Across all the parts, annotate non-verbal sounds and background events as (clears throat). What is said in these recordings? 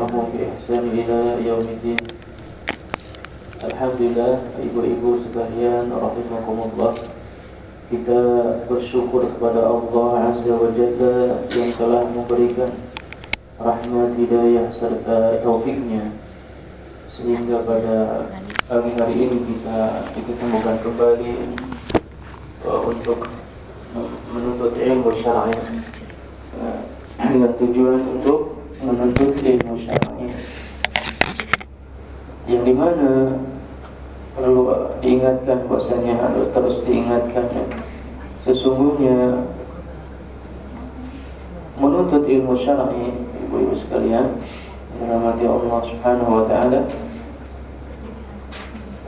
ila Alhamdulillah ibu-ibu sekalian rahimakumullah. Kita bersyukur kepada Allah Azza wa Jalla yang telah memberikan rahmat hidayah serta taufiknya. Sehingga pada pagi hari ini kita diketemukan kembali uh, untuk menuntut ilmu syar'i. Uh, dengan tujuan untuk menuntut ilmu syar'i yang di mana perlu diingatkan bahwasanya harus terus diingatkan ya. sesungguhnya menuntut ilmu syar'i ibu-ibu sekalian dirahmati Allah Subhanahu wa taala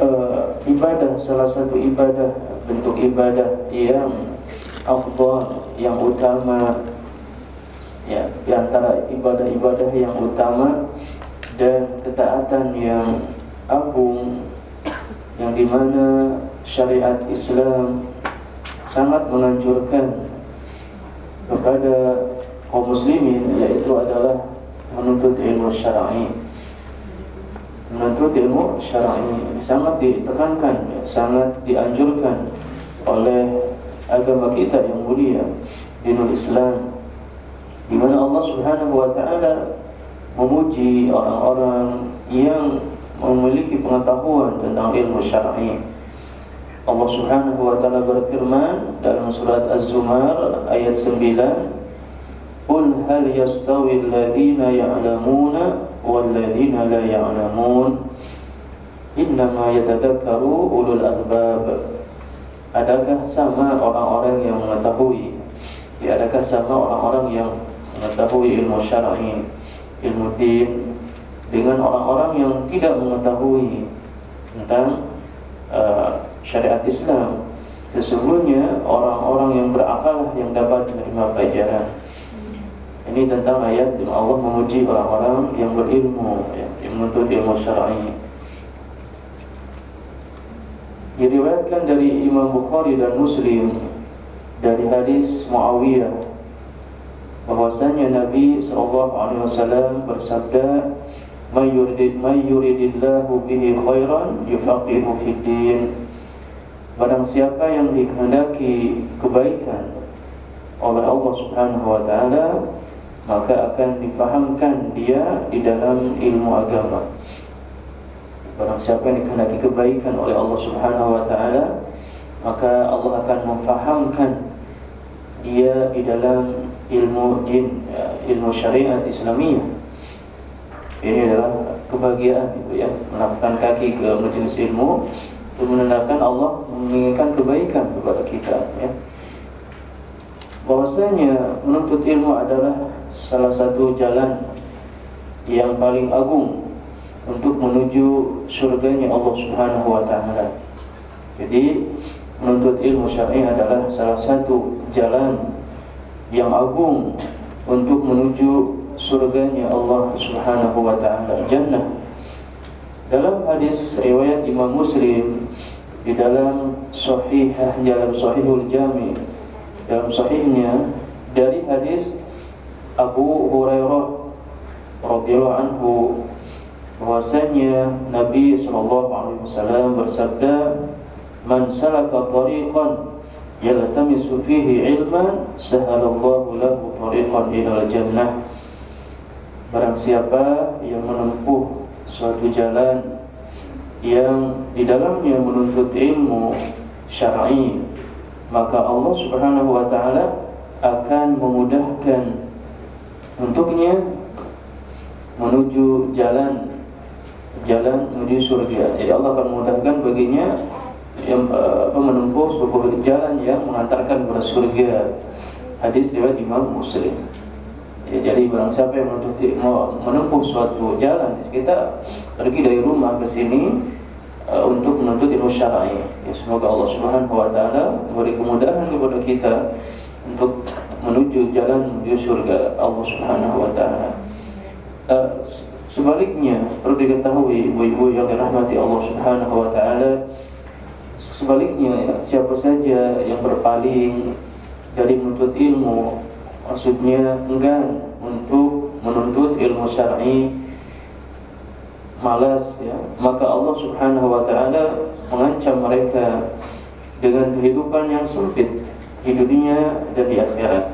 uh, ibadah salah satu ibadah bentuk ibadah yang afdal yang utama ya di antara ibadah-ibadah yang utama dan ketaatan yang agung yang di mana syariat Islam sangat menganjurkan kepada kaum muslimin yaitu adalah menuntut ilmu syar'i. Menuntut ilmu syar'i sangat ditekankan sangat dianjurkan oleh agama kita yang mulia dinul Islam di mana Allah Subhanahu wa taala memuji orang-orang yang memiliki pengetahuan tentang ilmu syar'i. Allah Subhanahu wa taala berfirman dalam surat Az-Zumar ayat 9, "Qul hal yastawi alladziina ya'lamuna wal ladziina la ya'lamun? Innama yatadzakkaru ulul albab." Adakah sama orang-orang yang mengetahui? Ya, adakah sama orang-orang yang mengetahui ilmu syar'i, ilmu din dengan orang-orang yang tidak mengetahui tentang uh, syariat Islam. Sesungguhnya orang-orang yang berakal yang dapat menerima pelajaran. Ini tentang ayat di Allah memuji orang-orang yang berilmu, ya, yang menuntut ilmu syar'i. Diriwayatkan dari Imam Bukhari dan Muslim dari hadis Muawiyah bahwasanya Nabi wasallam bersabda may yurid may yuridillahu bihi khairan yufaqihu fid din. Barang siapa yang dikehendaki kebaikan oleh Allah Subhanahu wa taala maka akan difahamkan dia di dalam ilmu agama. Barang siapa yang dikehendaki kebaikan oleh Allah Subhanahu wa taala, maka Allah akan memfahamkan dia di dalam ilmu din, ya, ilmu syariat Islamiyah. Ini adalah kebahagiaan itu ya, melapangkan kaki ke majelis ilmu menandakan Allah menginginkan kebaikan kepada kita ya. Bahwasanya menuntut ilmu adalah salah satu jalan yang paling agung untuk menuju surganya Allah Subhanahu wa taala. Jadi menuntut ilmu syar'i adalah salah satu jalan yang agung untuk menuju surganya Allah Subhanahu wa taala, jannah. Dalam hadis riwayat Imam Muslim di dalam sahih dalam sahihul jami dalam sahihnya dari hadis Abu Hurairah radhiyallahu anhu bahwasanya Nabi sallallahu alaihi wasallam bersabda man salaka tariqan yaltamisu fihi ilman sahalallahu lahu tariqan ila jannah barang siapa yang menempuh suatu jalan yang di dalamnya menuntut ilmu syar'i maka Allah Subhanahu wa taala akan memudahkan untuknya menuju jalan jalan menuju surga. Jadi Allah akan memudahkan baginya yang uh, menempuh sebuah jalan yang mengantarkan kepada surga. Hadis riwayat Imam Muslim. Ya, jadi barang siapa yang menempuh suatu jalan, kita pergi dari rumah ke sini uh, untuk menuntut ilmu syar'i. Ya, semoga Allah Subhanahu wa taala memberi kemudahan kepada kita untuk menuju jalan menuju surga Allah Subhanahu wa taala. Uh, Sebaliknya perlu diketahui ibu-ibu yang dirahmati Allah Subhanahu wa taala sebaliknya siapa saja yang berpaling dari menuntut ilmu maksudnya enggan untuk menuntut ilmu syar'i malas ya maka Allah Subhanahu wa taala mengancam mereka dengan kehidupan yang sempit di dunia dan di akhirat.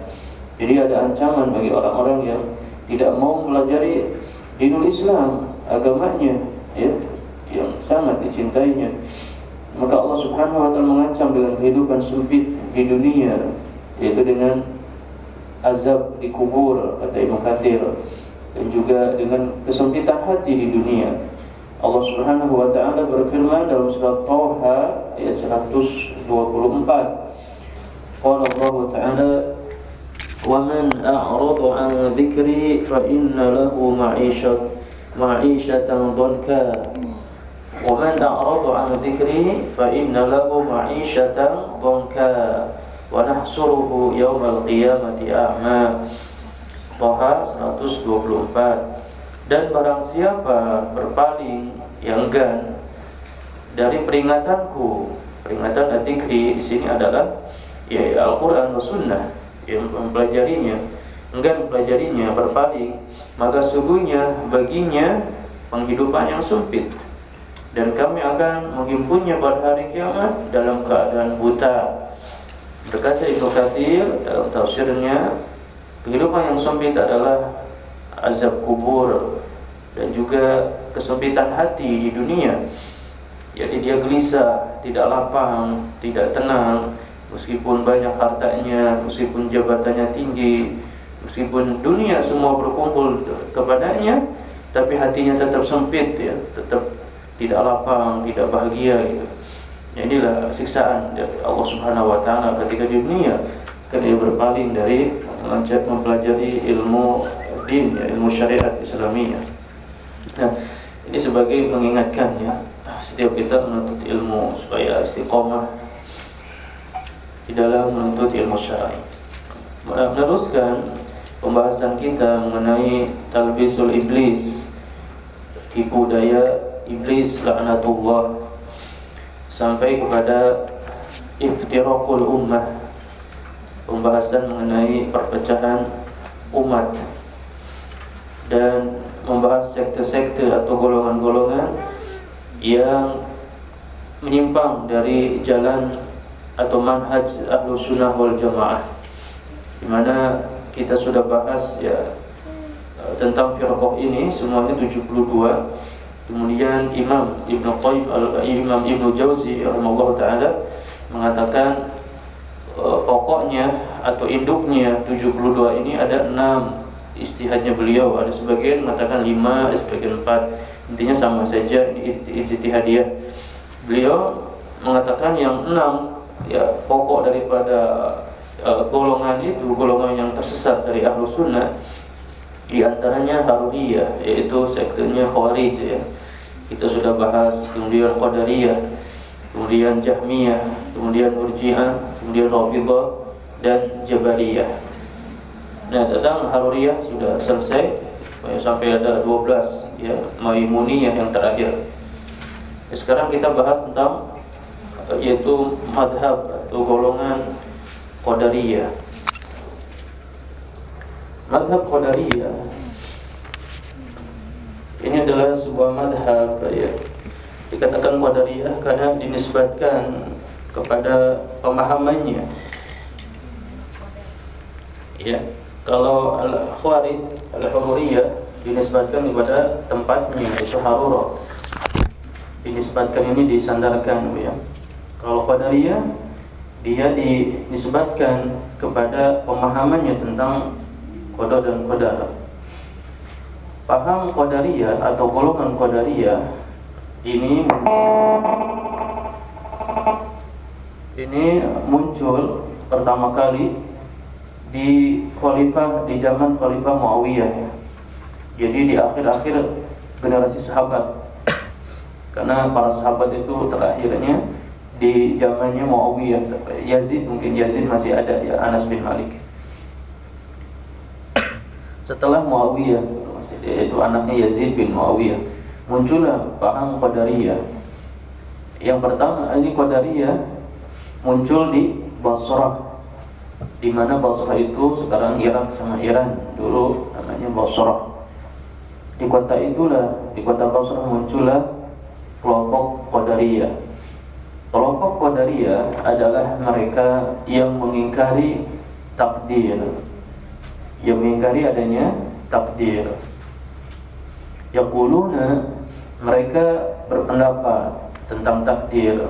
Jadi ada ancaman bagi orang-orang yang tidak mau mempelajari dinul Islam, agamanya ya yang sangat dicintainya. Maka Allah Subhanahu wa taala mengancam dengan kehidupan sempit di dunia yaitu dengan azab di kubur kata Ibnu Katsir dan juga dengan kesempitan hati di dunia. Allah Subhanahu wa taala berfirman dalam surat Thaha ayat 124. Qala Allah Ta'ala ومن أعرض عن ذكري فإن له معيشة معيشة ضنكا ومن أعرض عن ذكري فإن له معيشة ضنكا ونحشره يوم القيامة أعمى Toha 124 Dan barang siapa berpaling yang enggan dari peringatanku Peringatan adzikri di sini adalah ya Al-Quran dan Sunnah yang mempelajarinya enggan mempelajarinya berpaling maka sungguhnya baginya penghidupan yang sempit dan kami akan menghimpunnya pada hari kiamat dalam keadaan buta. Berkata Ibnu Katsir dalam tafsirnya kehidupan yang sempit adalah azab kubur dan juga kesempitan hati di dunia. Jadi dia gelisah tidak lapang tidak tenang meskipun banyak hartanya meskipun jabatannya tinggi meskipun dunia semua berkumpul kepadanya tapi hatinya tetap sempit ya tetap tidak lapang, tidak bahagia gitu. Ya, inilah siksaan Allah Subhanahu wa taala ketika di dunia ketika dia berpaling dari mempelajari ilmu din, ya, ilmu syariat Islamiyah. Nah, ini sebagai mengingatkan ya setiap kita menuntut ilmu supaya istiqomah di dalam menuntut ilmu syar'i. Meneruskan pembahasan kita mengenai talbisul iblis tipu daya iblis laknatullah sampai kepada iftiraqul ummah pembahasan mengenai perpecahan umat dan membahas sekte-sekte atau golongan-golongan yang menyimpang dari jalan atau manhaj ahlu sunnah wal jamaah di mana kita sudah bahas ya tentang firqah ini semuanya 72 Kemudian Imam Ibn Qayyim Imam Ibn Jauzi rahimahullah taala mengatakan uh, pokoknya atau induknya 72 ini ada 6 istihadnya beliau. Ada sebagian mengatakan 5 ada sebagian 4 intinya sama saja ini ijtihadiyah. Beliau mengatakan yang 6 ya pokok daripada uh, golongan itu golongan yang tersesat dari ahlu sunnah di antaranya Harudiyah yaitu sektenya Khawarij ya kita sudah bahas kemudian Qadariyah kemudian Jahmiyah kemudian Murji'ah kemudian Rafidhah dan Jabariyah nah tentang Haruriyah sudah selesai. Sampai ada 12 ya Maimuniyah yang terakhir. Ya, sekarang kita bahas tentang yaitu madhab atau golongan Qadariyah. Madhab Qadariyah ini adalah sebuah madhab ya. Dikatakan Qadariyah karena dinisbatkan kepada pemahamannya. Ya, kalau Al-Khawarij, Al-Hururiyah dinisbatkan kepada tempatnya itu Harura. Dinisbatkan ini disandarkan ya. Kalau Qadariyah dia dinisbatkan kepada pemahamannya tentang qada dan qadar paham Qadariyah atau golongan Qadariyah ini ini muncul pertama kali di khalifah di zaman khalifah Muawiyah. Jadi di akhir-akhir generasi sahabat. Karena para sahabat itu terakhirnya di zamannya Muawiyah. Yazid mungkin Yazid masih ada ya Anas bin Malik. Setelah Muawiyah yaitu anaknya Yazid bin Muawiyah muncullah paham Qadariyah yang pertama ini Qadariyah muncul di Basrah di mana Basrah itu sekarang Irak sama Iran dulu namanya Basrah di kota itulah di kota Basrah muncullah kelompok Qadariyah. Kelompok Qadariyah adalah mereka yang mengingkari takdir. Yang mengingkari adanya takdir. Yaquluna mereka berpendapat tentang takdir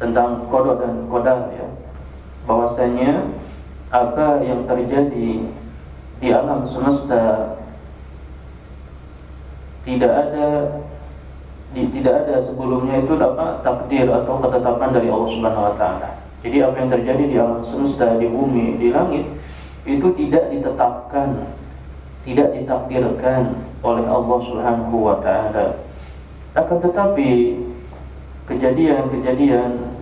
tentang kodok dan kodar ya bahwasanya apa yang terjadi di alam semesta tidak ada di, tidak ada sebelumnya itu apa takdir atau ketetapan dari Allah Subhanahu wa taala. Jadi apa yang terjadi di alam semesta, di bumi, di langit itu tidak ditetapkan, tidak ditakdirkan oleh Allah Subhanahu wa taala. Akan tetapi kejadian-kejadian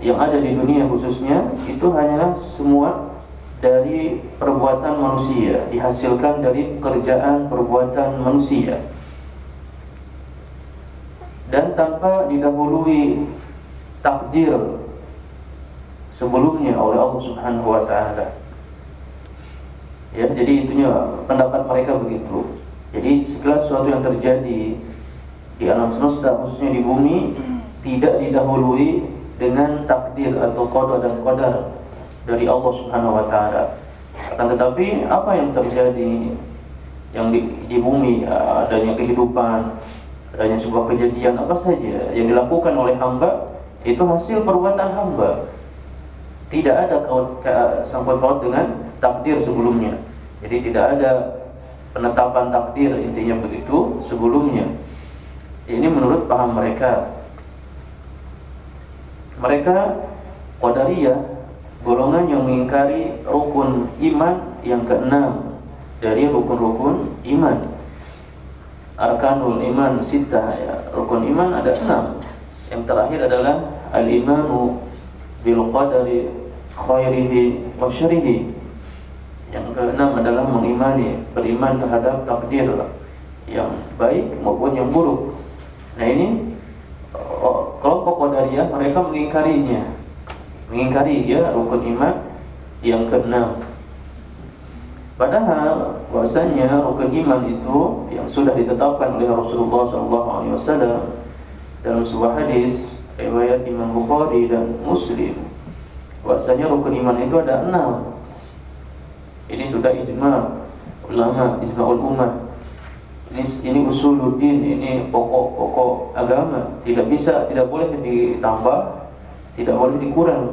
yang ada di dunia khususnya itu hanyalah semua dari perbuatan manusia, dihasilkan dari pekerjaan perbuatan manusia. Dan tanpa didahului takdir sebelumnya oleh Allah Subhanahu wa taala. Ya, jadi itunya pendapat mereka begitu. Jadi segala sesuatu yang terjadi di alam semesta khususnya di bumi tidak didahului dengan takdir atau qada dan qadar dari Allah Subhanahu wa taala. Akan tetapi apa yang terjadi yang di, di bumi adanya kehidupan, adanya sebuah kejadian apa saja yang dilakukan oleh hamba itu hasil perbuatan hamba. Tidak ada sangkut paut dengan takdir sebelumnya. Jadi tidak ada penetapan takdir intinya begitu sebelumnya. Ini menurut paham mereka. Mereka Qadariyah golongan yang mengingkari rukun iman yang keenam dari rukun-rukun iman. Arkanul iman sitah ya. Rukun iman ada enam. Yang terakhir adalah al-imanu bil qadari khairihi wa syarihi. Yang keenam adalah mengimani, beriman terhadap takdir yang baik maupun yang buruk. Nah ini oh, kelompok Qadariyah mereka mengingkarinya mengingkari ya rukun iman yang keenam. Padahal bahwasanya rukun iman itu yang sudah ditetapkan oleh Rasulullah SAW dalam sebuah hadis riwayat Imam Bukhari dan Muslim bahwasanya rukun iman itu ada enam. Ini sudah ijma ulama, ijma ummah. Ini, ini usuluddin, ini pokok-pokok agama. Tidak bisa, tidak boleh ditambah tidak boleh dikurang.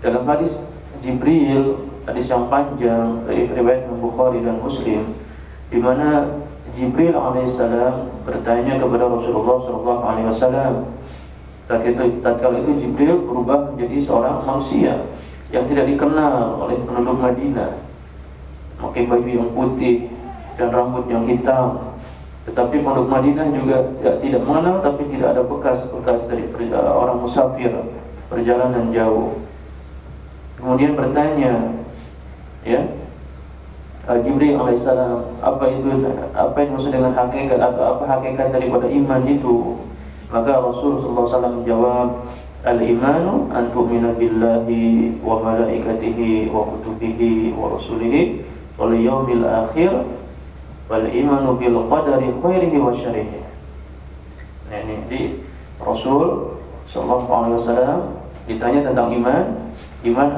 Dalam hadis Jibril, hadis yang panjang dari riwayat Bukhari dan Muslim, di mana Jibril alaihissalam bertanya kepada Rasulullah sallallahu alaihi wasallam. Tatkala itu Jibril berubah menjadi seorang manusia yang tidak dikenal oleh penduduk Madinah. Memakai baju yang putih dan rambut yang hitam. Tetapi penduduk Madinah juga tidak mengenal tapi tidak ada bekas-bekas dari orang musafir perjalanan jauh. Kemudian bertanya, ya, uh, Jibril alaihissalam, apa itu apa yang maksud dengan hakikat atau apa hakikat daripada iman itu? Maka Rasulullah SAW menjawab, Al-imanu an tu'mina billahi wa malaikatihi wa kutubihi wa rasulihi wal yaumil akhir wal imanu bil qadari khairihi wa syarihi. Nah ini di Rasul sallallahu alaihi wasallam ditanya tentang iman, iman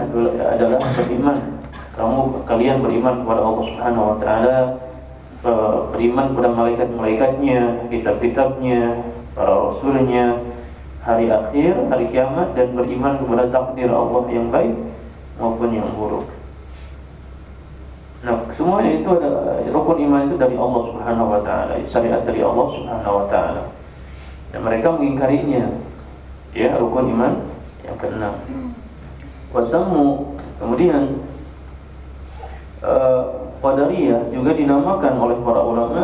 adalah beriman. Kamu kalian beriman kepada Allah Subhanahu wa taala, beriman kepada malaikat-malaikatnya, kitab-kitabnya, para rasulnya, hari akhir, hari kiamat dan beriman kepada takdir Allah yang baik maupun yang buruk. Nah, semuanya itu adalah rukun iman itu dari Allah Subhanahu wa taala, syariat dari Allah Subhanahu wa taala. Dan mereka mengingkarinya. Ya, rukun iman yang keenam wasamu kemudian uh, juga dinamakan oleh para ulama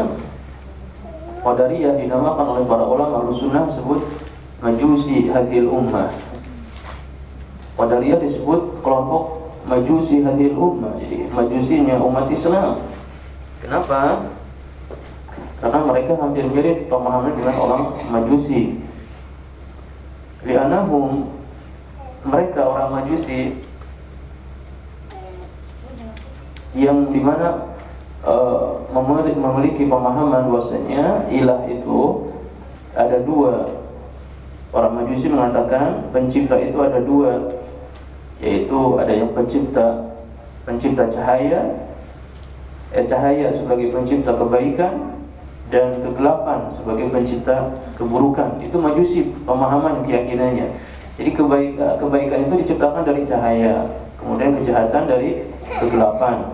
Qadariyah dinamakan oleh para ulama sunnah disebut Majusi hadil ummah Qadariyah disebut kelompok Majusi hadil ummah Jadi majusinya umat Islam Kenapa? Karena mereka hampir mirip pemahaman dengan orang Majusi Lianahum mereka orang Majusi yang di mana uh, memiliki pemahaman bahwasanya ilah itu ada dua. Orang Majusi mengatakan pencipta itu ada dua, yaitu ada yang pencipta pencipta cahaya, eh, cahaya sebagai pencipta kebaikan dan kegelapan sebagai pencipta keburukan. Itu Majusi pemahaman keyakinannya. Jadi kebaikan, kebaikan itu diciptakan dari cahaya, kemudian kejahatan dari kegelapan.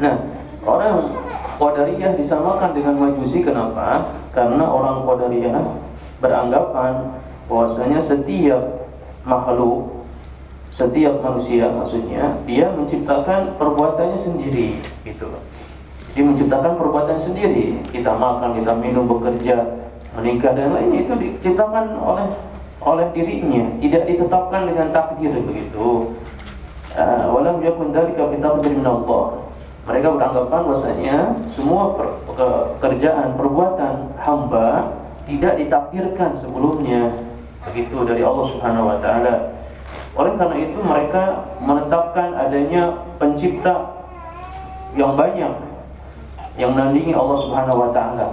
Nah, orang Qadariyah disamakan dengan Majusi kenapa? Karena orang Qadariyah beranggapan bahwasanya setiap makhluk setiap manusia maksudnya dia menciptakan perbuatannya sendiri gitu dia menciptakan perbuatan sendiri. Kita makan kita minum bekerja menikah dan lainnya itu diciptakan oleh oleh dirinya. Tidak ditetapkan dengan takdir begitu. Walam yakun dzalika bi taqdir min Allah. Mereka beranggapan bahwasanya semua pekerjaan perbuatan hamba tidak ditakdirkan sebelumnya begitu dari Allah Subhanahu wa taala oleh karena itu mereka menetapkan adanya pencipta yang banyak yang menandingi Allah Subhanahu wa taala.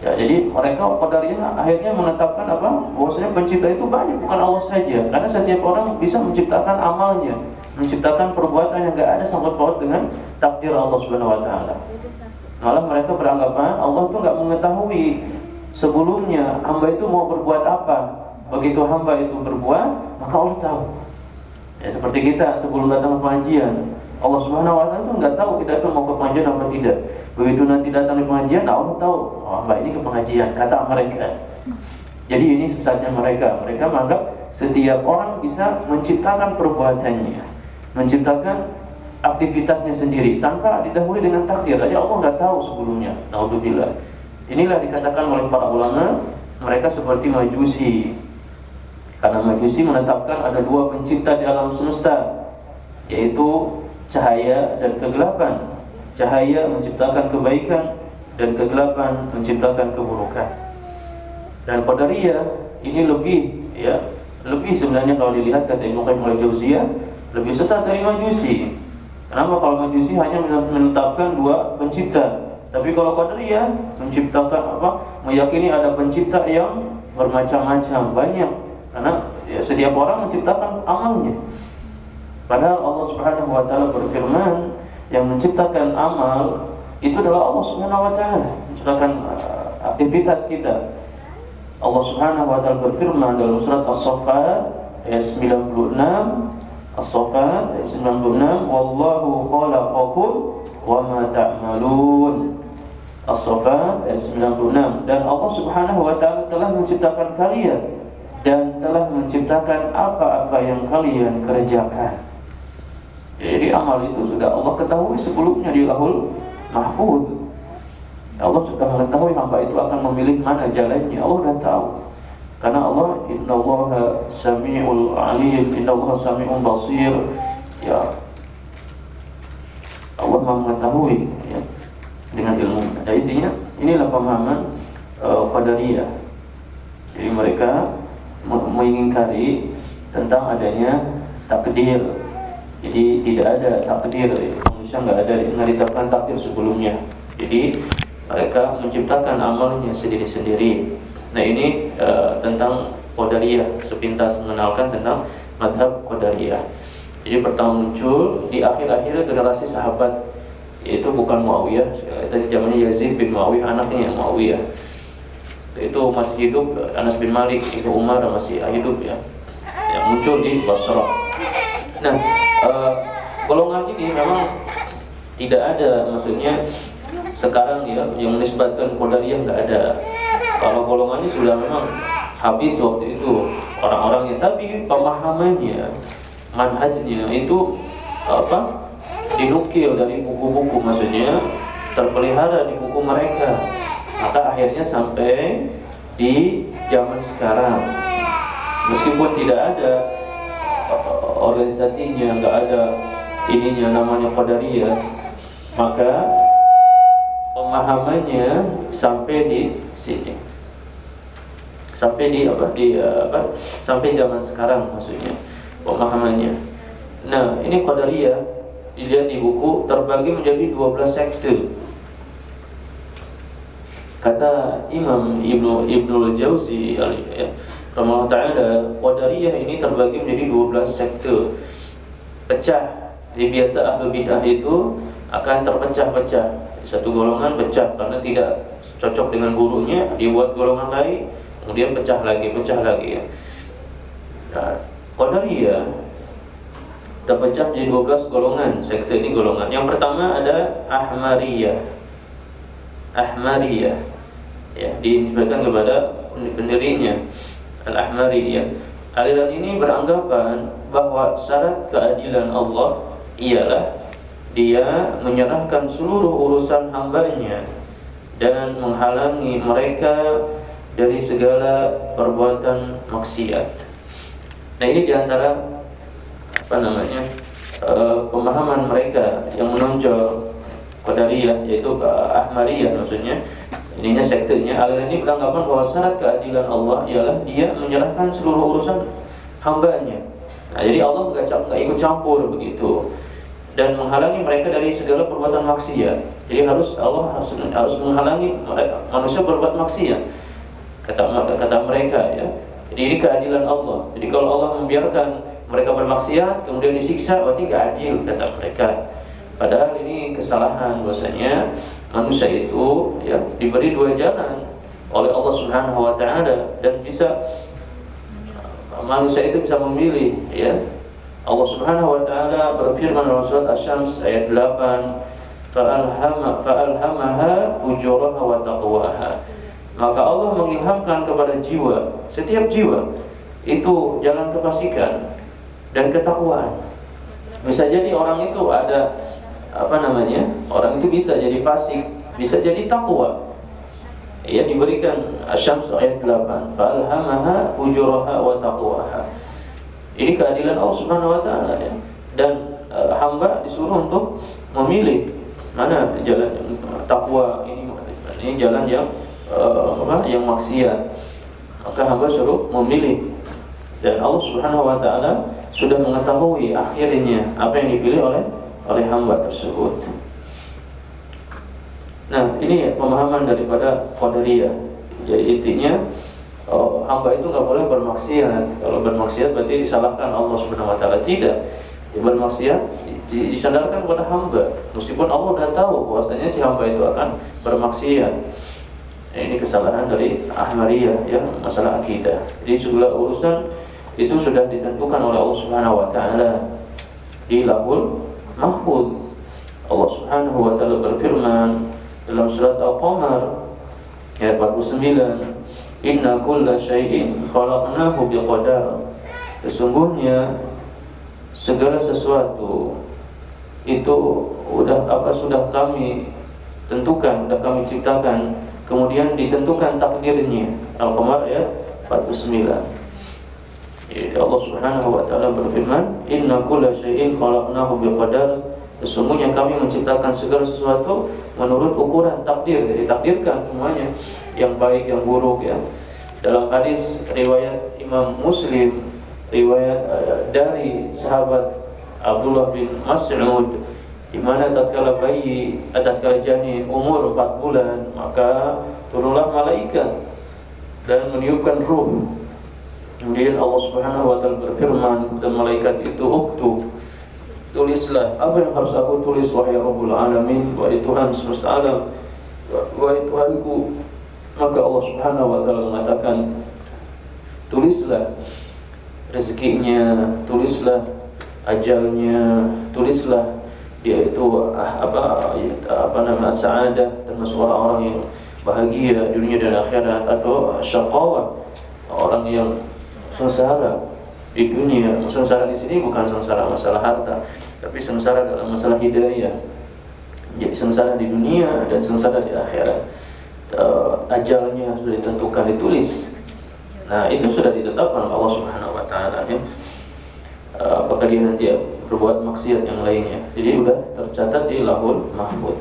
Ya, jadi mereka qadariyah akhirnya menetapkan apa? Bahwasanya pencipta itu banyak bukan Allah saja. Karena setiap orang bisa menciptakan amalnya, menciptakan perbuatan yang enggak ada sangkut paut dengan takdir Allah Subhanahu wa taala. Malah mereka beranggapan Allah itu enggak mengetahui sebelumnya hamba itu mau berbuat apa Begitu hamba itu berbuat, maka Allah tahu. Ya, seperti kita sebelum datang pengajian, Allah Subhanahu wa taala itu enggak tahu kita itu mau ke pengajian apa tidak. Begitu nanti datang di pengajian, Allah tahu, oh, hamba ini ke pengajian, kata mereka. Jadi ini sesatnya mereka. Mereka menganggap setiap orang bisa menciptakan perbuatannya, menciptakan aktivitasnya sendiri tanpa didahului dengan takdir. Jadi Allah nggak tahu sebelumnya. Naudzubillah. Inilah dikatakan oleh para ulama, mereka seperti majusi karena Majusi menetapkan ada dua pencipta di alam semesta Yaitu cahaya dan kegelapan. Cahaya menciptakan kebaikan Dan kegelapan menciptakan keburukan. Dan Qadariyah ini lebih ya Lebih sebenarnya kalau dilihat kata Ibnu Qayyim al-Jauziyah Lebih sesat dari Majusi. Kenapa kalau Majusi hanya menetapkan dua pencipta? Tapi kalau Qadariyah menciptakan apa? Meyakini ada pencipta yang bermacam-macam banyak karena ya, setiap orang menciptakan amalnya. Padahal Allah Subhanahu wa taala berfirman yang menciptakan amal itu adalah Allah Subhanahu wa taala, menciptakan uh, aktivitas kita. Allah Subhanahu wa taala berfirman dalam surat As-Saffat ayat 96 As-Saffat ayat 96 Wallahu khalaqakum wa ma ta'malun As-Saffat ayat 96 dan Allah Subhanahu wa taala telah menciptakan kalian dan telah menciptakan apa-apa yang kalian kerjakan. Jadi amal itu sudah Allah ketahui sebelumnya di lahul mahfud. Allah sudah mengetahui hamba itu akan memilih mana jalannya. Allah sudah tahu. Karena Allah Allah Sami'ul Alim Allah Sami'ul Basir Ya Allah mengetahui ya, Dengan ilmu Jadi intinya inilah pemahaman uh, Qadariyah Jadi mereka mengingkari tentang adanya takdir. Jadi tidak ada takdir, manusia nggak ada nggak takdir sebelumnya. Jadi mereka menciptakan amalnya sendiri-sendiri. Nah ini uh, tentang Qadariyah, sepintas mengenalkan tentang madhab Qadariyah. Jadi pertama muncul di akhir-akhir generasi sahabat yaitu bukan Muawiyah, tadi zamannya Yazid bin Muawiyah anaknya Muawiyah itu masih hidup Anas bin Malik itu Umar masih hidup ya yang muncul di Basrah. Nah, uh, golongan ini memang tidak ada maksudnya sekarang ya yang menisbatkan Qadariyah nggak ada. Kalau golongan ini sudah memang habis waktu itu orang-orangnya, tapi pemahamannya, manhajnya itu apa? dinukil dari buku-buku maksudnya terpelihara di buku mereka maka akhirnya sampai di zaman sekarang. Meskipun tidak ada uh, organisasinya nggak ada ininya namanya Qadariyah maka pemahamannya sampai di sini. Sampai di apa? Di uh, apa? Sampai zaman sekarang maksudnya pemahamannya. Nah ini Qadariyah dilihat di buku terbagi menjadi 12 sekte. Kata Imam Ibnu Ibnu Jauzi ya, Allah Ta'ala Qadariyah ini terbagi menjadi 12 sekte Pecah Jadi biasa ahlu bid'ah itu Akan terpecah-pecah Satu golongan pecah karena tidak cocok dengan gurunya Dibuat golongan lain Kemudian pecah lagi, pecah lagi ya. Nah, Qadariyah terpecah menjadi 12 golongan. Sekte ini golongan. Yang pertama ada Ahmariyah. Ahmariyah. Ya, dinisbatkan kepada pendirinya Al-Ahmariyah. Aliran ini beranggapan bahwa syarat keadilan Allah ialah dia menyerahkan seluruh urusan hambanya dan menghalangi mereka dari segala perbuatan maksiat. Nah ini di antara apa namanya uh, pemahaman mereka yang menonjol Qadariyah yaitu Ahmadiyah maksudnya ininya sektenya aliran ini beranggapan bahwa syarat keadilan Allah ialah dia menyerahkan seluruh urusan hambanya. Nah jadi Allah nggak ikut campur begitu. Dan menghalangi mereka dari segala perbuatan maksiat. Jadi harus Allah harus, menghalangi manusia berbuat maksiat. Kata kata mereka ya. Jadi ini keadilan Allah. Jadi kalau Allah membiarkan mereka bermaksiat kemudian disiksa berarti gak adil kata mereka. Padahal ini kesalahan bahwasanya manusia itu ya diberi dua jalan oleh Allah Subhanahu wa taala dan bisa manusia itu bisa memilih ya Allah Subhanahu wa taala berfirman dalam surat Asy-Syams ayat 8 fa'alhama fa'alhamaha ujuraha wa taqwaha maka Allah mengilhamkan kepada jiwa setiap jiwa itu jalan kefasikan dan ketakwaan. Bisa jadi orang itu ada apa namanya? Orang itu bisa jadi fasik, bisa jadi takwa. Ya diberikan Asy-Syams ayat 8, "Falhamaha fujuraha wa taqwaha." Ini keadilan Allah Subhanahu wa taala ya. Dan uh, hamba disuruh untuk memilih mana jalan takwa ini ini jalan yang uh, apa yang maksiat. Maka hamba suruh memilih dan Allah Subhanahu wa taala sudah mengetahui akhirnya apa yang dipilih oleh oleh hamba tersebut. Nah, ini pemahaman daripada Qadariyah. Jadi intinya oh, hamba itu nggak boleh bermaksiat. Kalau bermaksiat berarti disalahkan Allah Subhanahu wa taala. Tidak. Ya, bermaksiat disandarkan kepada hamba. Meskipun Allah sudah tahu bahwasanya si hamba itu akan bermaksiat. Nah, ini kesalahan dari Ahmadiyah ya masalah akidah. Jadi segala urusan itu sudah ditentukan oleh Allah Subhanahu wa taala di Lahul Mahfuz. Allah Subhanahu wa taala berfirman dalam surat Al-Qamar ayat 49, "Inna kulla syai'in khalaqnahu biqadar." Sesungguhnya segala sesuatu itu udah apa sudah kami tentukan, sudah kami ciptakan, kemudian ditentukan takdirnya. Al-Qamar ayat 49. Ya, Allah Subhanahu wa taala berfirman, "Inna kulla syai'in khalaqnahu biqadar." Sesungguhnya kami menciptakan segala sesuatu menurut ukuran takdir. Jadi takdirkan semuanya yang baik yang buruk ya. Dalam hadis riwayat Imam Muslim riwayat uh, dari sahabat Abdullah bin Mas'ud di mana tatkala bayi tatkala janin umur 4 bulan maka turunlah malaikat dan meniupkan ruh Kemudian Allah Subhanahu wa taala berfirman kepada malaikat itu, "Uktub." Tulislah apa yang harus aku tulis wahai Rabbul Alamin, wahai Tuhan semesta alam, wahai Tuhanku. Maka Allah Subhanahu wa taala mengatakan, "Tulislah rezekinya, tulislah ajalnya, tulislah dia itu ah, apa apa nama saadah termasuk orang-orang yang bahagia dunia dan akhirat atau syaqawah orang yang sengsara di dunia. Sengsara di sini bukan sengsara masalah harta, tapi sengsara dalam masalah hidayah. Jadi sengsara di dunia dan sengsara di akhirat. Uh, ajalnya sudah ditentukan ditulis. Nah, itu sudah ditetapkan Allah Subhanahu wa taala ya. Uh, apakah dia nanti berbuat maksiat yang lainnya. Jadi sudah tercatat di Lahul Mahfud.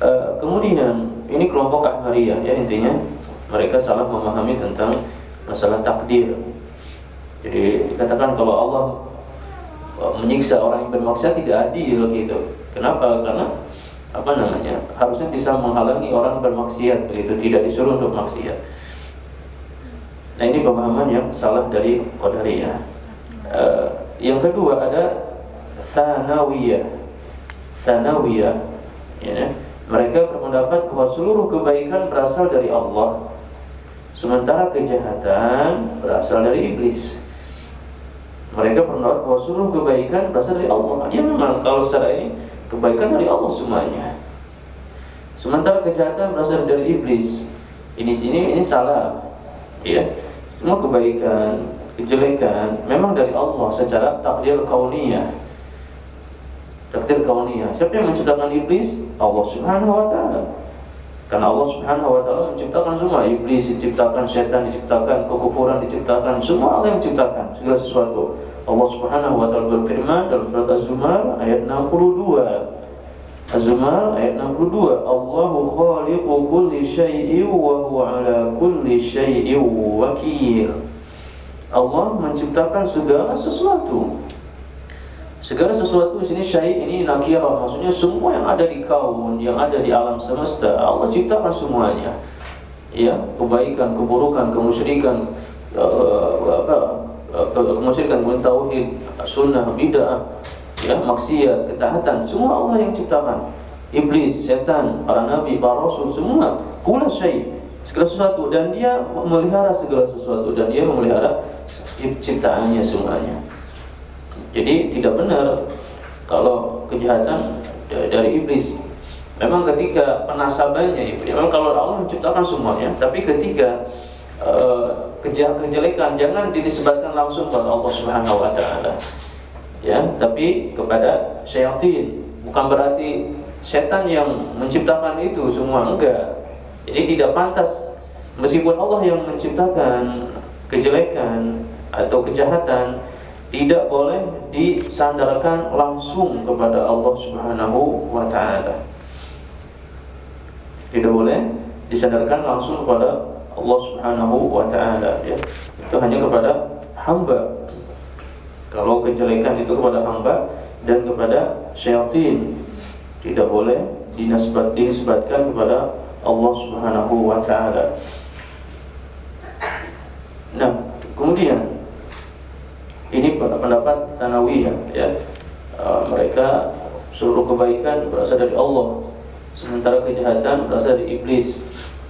Uh, kemudian ini kelompok Ahmadiyah ya intinya mereka salah memahami tentang masalah takdir jadi dikatakan kalau Allah menyiksa orang yang bermaksiat tidak adil gitu. Kenapa? Karena apa namanya? Harusnya bisa menghalangi orang bermaksiat begitu, tidak disuruh untuk maksiat. Nah ini pemahaman yang salah dari Qadariyah. Uh, yang kedua ada sanawiyah. Sanawiyah, ya. Mereka berpendapat bahwa seluruh kebaikan berasal dari Allah, sementara kejahatan berasal dari iblis. Mereka berpendapat bahwa seluruh kebaikan berasal dari Allah. Ya memang kalau secara ini kebaikan dari Allah semuanya. Sementara kejahatan berasal dari iblis. Ini ini ini salah. Ya. Semua kebaikan, kejelekan memang dari Allah secara takdir kauniyah. Takdir kauniyah. Siapa yang menciptakan iblis? Allah Subhanahu wa taala. Karena Allah Subhanahu wa taala menciptakan semua. Iblis diciptakan, setan diciptakan, kekufuran diciptakan, semua Allah yang menciptakan segala sesuatu. Allah Subhanahu wa taala berfirman dalam surat Az-Zumar ayat 62. Az-Zumar ayat 62 Allahu khaliqu kulli syai'in wa huwa ala kulli syai'in wakil Allah menciptakan segala sesuatu Segala sesuatu di sini syai' ini nakirah Maksudnya semua yang ada di kaun Yang ada di alam semesta Allah ciptakan semuanya. Ya, kebaikan, keburukan, kemusyrikan uh, apa, uh, kemusyrikan, tauhid, sunnah, bid'ah ya maksiat, ketaatan, semua Allah yang ciptakan. Iblis, setan, para nabi, para rasul, semua. Kula syai, segala sesuatu. Dan dia memelihara segala sesuatu. Dan dia memelihara ciptaannya semuanya. Jadi tidak benar kalau kejahatan dari iblis. Memang ketika penasabannya iblis, memang kalau Allah menciptakan semuanya, tapi ketika uh, kejelekan jangan dinisbatkan langsung kepada Allah Subhanahu wa taala. Ya tapi kepada syaitan. Bukan berarti setan yang menciptakan itu semua enggak. Jadi tidak pantas. Meskipun Allah yang menciptakan kejelekan atau kejahatan tidak boleh disandarkan langsung kepada Allah Subhanahu wa taala. Tidak boleh disandarkan langsung kepada Allah Subhanahu wa taala ya. Itu hanya kepada hamba. Kalau kejelekan itu kepada hamba dan kepada syaitan tidak boleh dinisbat, dinisbatkan kepada Allah Subhanahu wa taala. Nah, kemudian ini pendapat Tanawiyah ya. Uh, mereka seluruh kebaikan berasal dari Allah sementara kejahatan berasal dari iblis.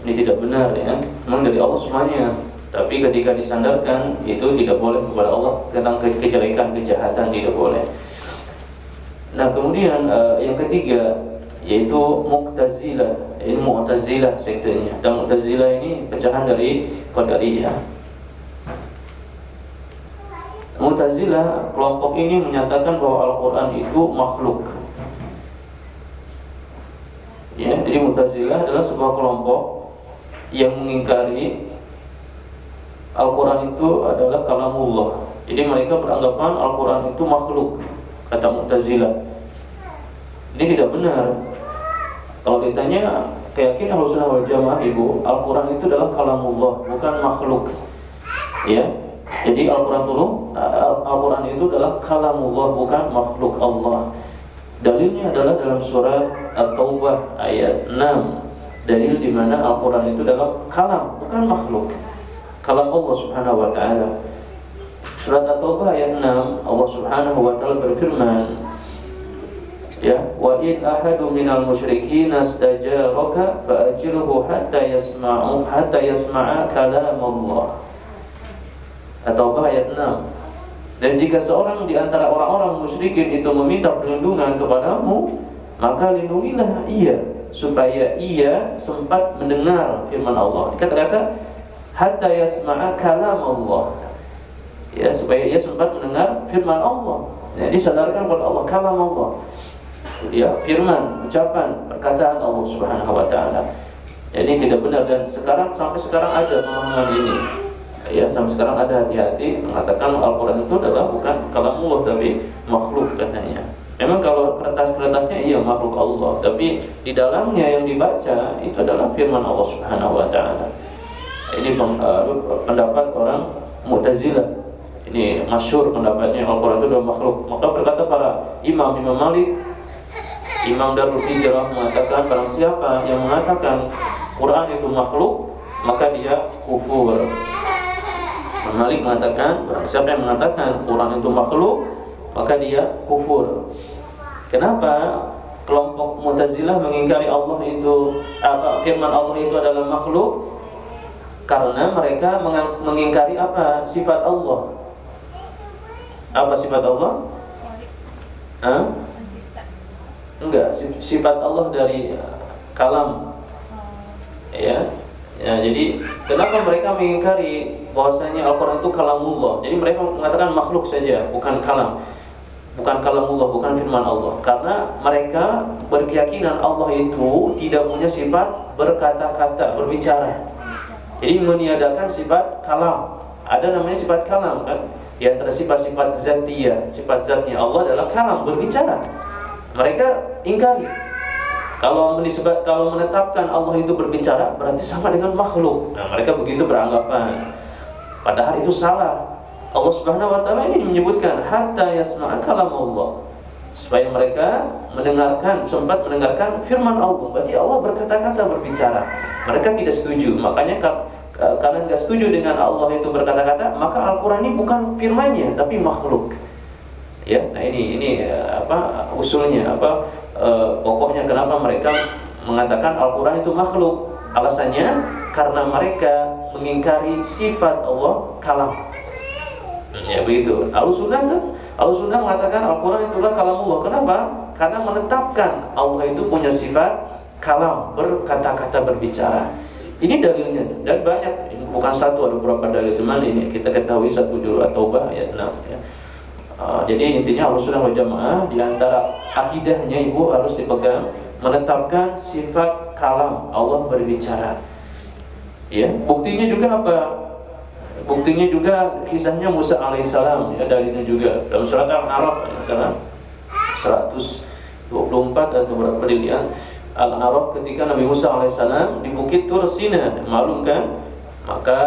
Ini tidak benar ya. Memang dari Allah semuanya. Tapi ketika disandarkan itu tidak boleh kepada Allah tentang kejelekan, kejahatan tidak boleh. Nah kemudian uh, yang ketiga yaitu Mu'tazilah. Ini Mu'tazilah sektenya. Dan Mu'tazilah ini pecahan dari Qadariyah. Mu'tazilah kelompok ini menyatakan bahwa Al-Quran itu makhluk. Ya, jadi Mu'tazilah adalah sebuah kelompok yang mengingkari Al-Quran itu adalah kalamullah. Jadi mereka beranggapan Al-Quran itu makhluk Kata Mu'tazilah Ini tidak benar. Kalau ditanya Keyakinan Rasulullah wal Jamaah ibu Al-Quran itu adalah kalamullah Bukan makhluk. Ya Jadi Al-Quran itu Al-Quran itu adalah kalamullah Bukan makhluk Allah Dalilnya adalah dalam surat At-Taubah ayat 6 Dalil di mana Al-Quran itu adalah kalam Bukan makhluk kalam Allah Subhanahu wa taala. Surat At-Taubah ayat 6 Allah Subhanahu wa taala berfirman Ya, wa in ahadu minal musyrikin astajaraka fa'ajirhu hatta yasma'u hatta yasma'a kalam Allah. At-Taubah ayat 6. Dan jika seorang di antara orang-orang musyrikin itu meminta perlindungan kepadamu, maka lindungilah ia supaya ia sempat mendengar firman Allah. Kata-kata hatta yasma'a kalam Allah. Ya, supaya ia sempat mendengar firman Allah. Ya, disadarkan kepada Allah kalam Allah. Ya, firman, ucapan, perkataan Allah Subhanahu wa taala. Jadi tidak benar dan sekarang sampai sekarang ada pemahaman ini. Ya, sampai sekarang ada hati-hati mengatakan Al-Qur'an itu adalah bukan kalam Allah tapi makhluk katanya. Memang kalau kertas-kertasnya iya makhluk Allah, tapi di dalamnya yang dibaca itu adalah firman Allah Subhanahu wa taala. Ini uh, pendapat orang Mu'tazilah. ini masyur pendapatnya Al-Quran itu adalah makhluk maka berkata para imam Imam Malik Imam Darul Hijrah mengatakan barang siapa yang mengatakan Quran itu makhluk maka dia kufur Malik mengatakan siapa yang mengatakan Quran itu makhluk maka dia kufur kenapa kelompok Mu'tazilah mengingkari Allah itu apa firman Allah itu adalah makhluk karena mereka mengingkari apa sifat Allah apa sifat Allah? Hah? Enggak, sifat Allah dari uh, kalam. Ya. Ya, jadi kenapa mereka mengingkari bahwasanya Al-Qur'an itu kalamullah? Jadi mereka mengatakan makhluk saja, bukan kalam. Bukan kalamullah, bukan firman Allah. Karena mereka berkeyakinan Allah itu tidak punya sifat berkata-kata, berbicara. Jadi meniadakan sifat kalam. Ada namanya sifat kalam kan? di antara sifat-sifat zatiyah, sifat zatnya Allah adalah kalam berbicara. Mereka ingkari. Kalau menisbat, kalau menetapkan Allah itu berbicara berarti sama dengan makhluk. Nah, mereka begitu beranggapan. Padahal itu salah. Allah Subhanahu wa taala ini menyebutkan hatta yasma'a kalam Allah supaya mereka mendengarkan sempat mendengarkan firman Allah. Berarti Allah berkata-kata berbicara. Mereka tidak setuju. Makanya karena nggak setuju dengan Allah itu berkata-kata, maka Al-Quran ini bukan firmannya, tapi makhluk. Ya, nah ini ini eh, apa usulnya apa e, pokoknya kenapa mereka mengatakan Al-Quran itu makhluk? Alasannya karena mereka mengingkari sifat Allah kalam. Ya begitu. Al-Sunnah tuh Al-Sunnah mengatakan Al-Quran itulah kalam Allah. Kenapa? Karena menetapkan Allah itu punya sifat kalam, berkata-kata berbicara. Ini dalilnya dan banyak bukan satu ada beberapa dalil cuman ini kita ketahui satu juru taubah ayat 6 ya. Uh, jadi intinya harus sudah berjamaah di antara akidahnya ibu harus dipegang menetapkan sifat kalam Allah berbicara. Ya, buktinya juga apa? Buktinya juga kisahnya Musa alaihissalam ya dalilnya juga dalam surat Al-Araf misalnya 124 atau berapa dilihat Al-Araf ketika Nabi Musa alaihissalam di Bukit Tur Sina, malum kan? Maka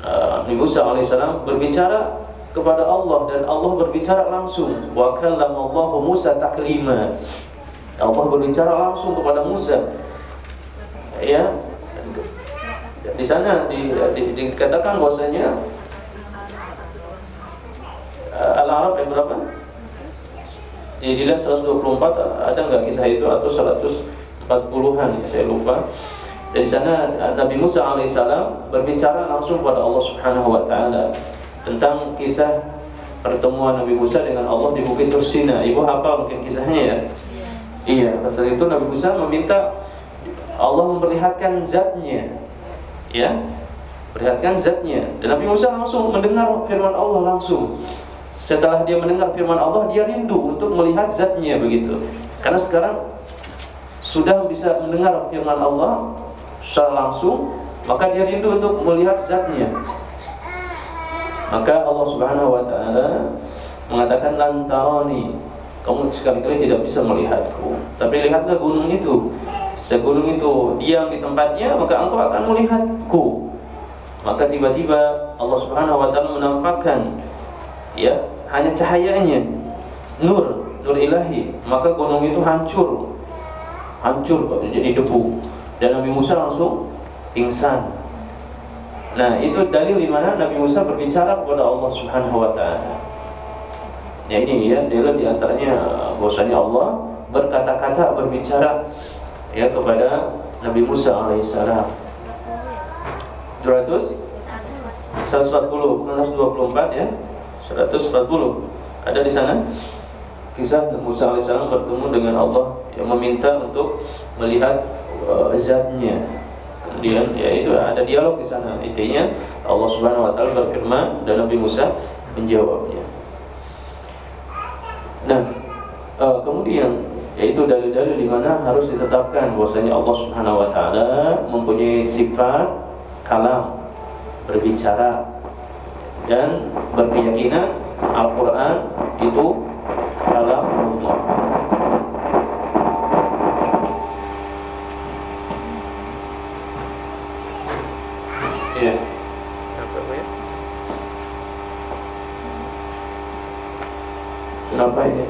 uh, Nabi Musa alaihissalam berbicara kepada Allah dan Allah berbicara langsung. Wa Allah Musa taklima. Allah berbicara langsung kepada Musa. Ya. Di sana di, di, dikatakan bahwasanya uh, Al-Araf yang berapa? Di dilihat 124 ada nggak kisah itu atau 140-an ya, saya lupa. Dari sana Nabi Musa alaihissalam berbicara langsung kepada Allah Subhanahu wa taala tentang kisah pertemuan Nabi Musa dengan Allah di Bukit Tursina. Ibu apa mungkin kisahnya ya? Iya, pada itu Nabi Musa meminta Allah memperlihatkan zatnya. Ya. Perlihatkan zatnya. Dan Nabi Musa langsung mendengar firman Allah langsung. Setelah dia mendengar firman Allah, dia rindu untuk melihat zatnya begitu. Karena sekarang sudah bisa mendengar firman Allah secara langsung, maka dia rindu untuk melihat zatnya. Maka Allah Subhanahu wa taala mengatakan lantarani, kamu sekali-kali tidak bisa melihatku. Tapi lihatlah gunung itu. Segunung itu diam di tempatnya, maka engkau akan melihatku. Maka tiba-tiba Allah Subhanahu wa taala menampakkan ya hanya cahayanya nur nur ilahi maka gunung itu hancur hancur jadi debu dan Nabi Musa langsung pingsan nah itu dalil di mana Nabi Musa berbicara kepada Allah Subhanahu wa taala. Ya ini ya dalil di antaranya bahwasanya Allah berkata-kata berbicara ya kepada Nabi Musa alaihissalam 200 140 bukan 124 ya. 140 ada di sana? Kisah Musa alaihissalam bertemu dengan Allah yang meminta untuk melihat uh, zatnya kemudian ya itu ada dialog di sana intinya Allah subhanahu wa taala berfirman dan Nabi Musa menjawabnya nah uh, kemudian yaitu dalil-dalil di mana harus ditetapkan bahwasanya Allah Subhanahu wa taala mempunyai sifat kalam berbicara dan berkeyakinan Al-Quran itu kalam Allah. Ya. Apa ini?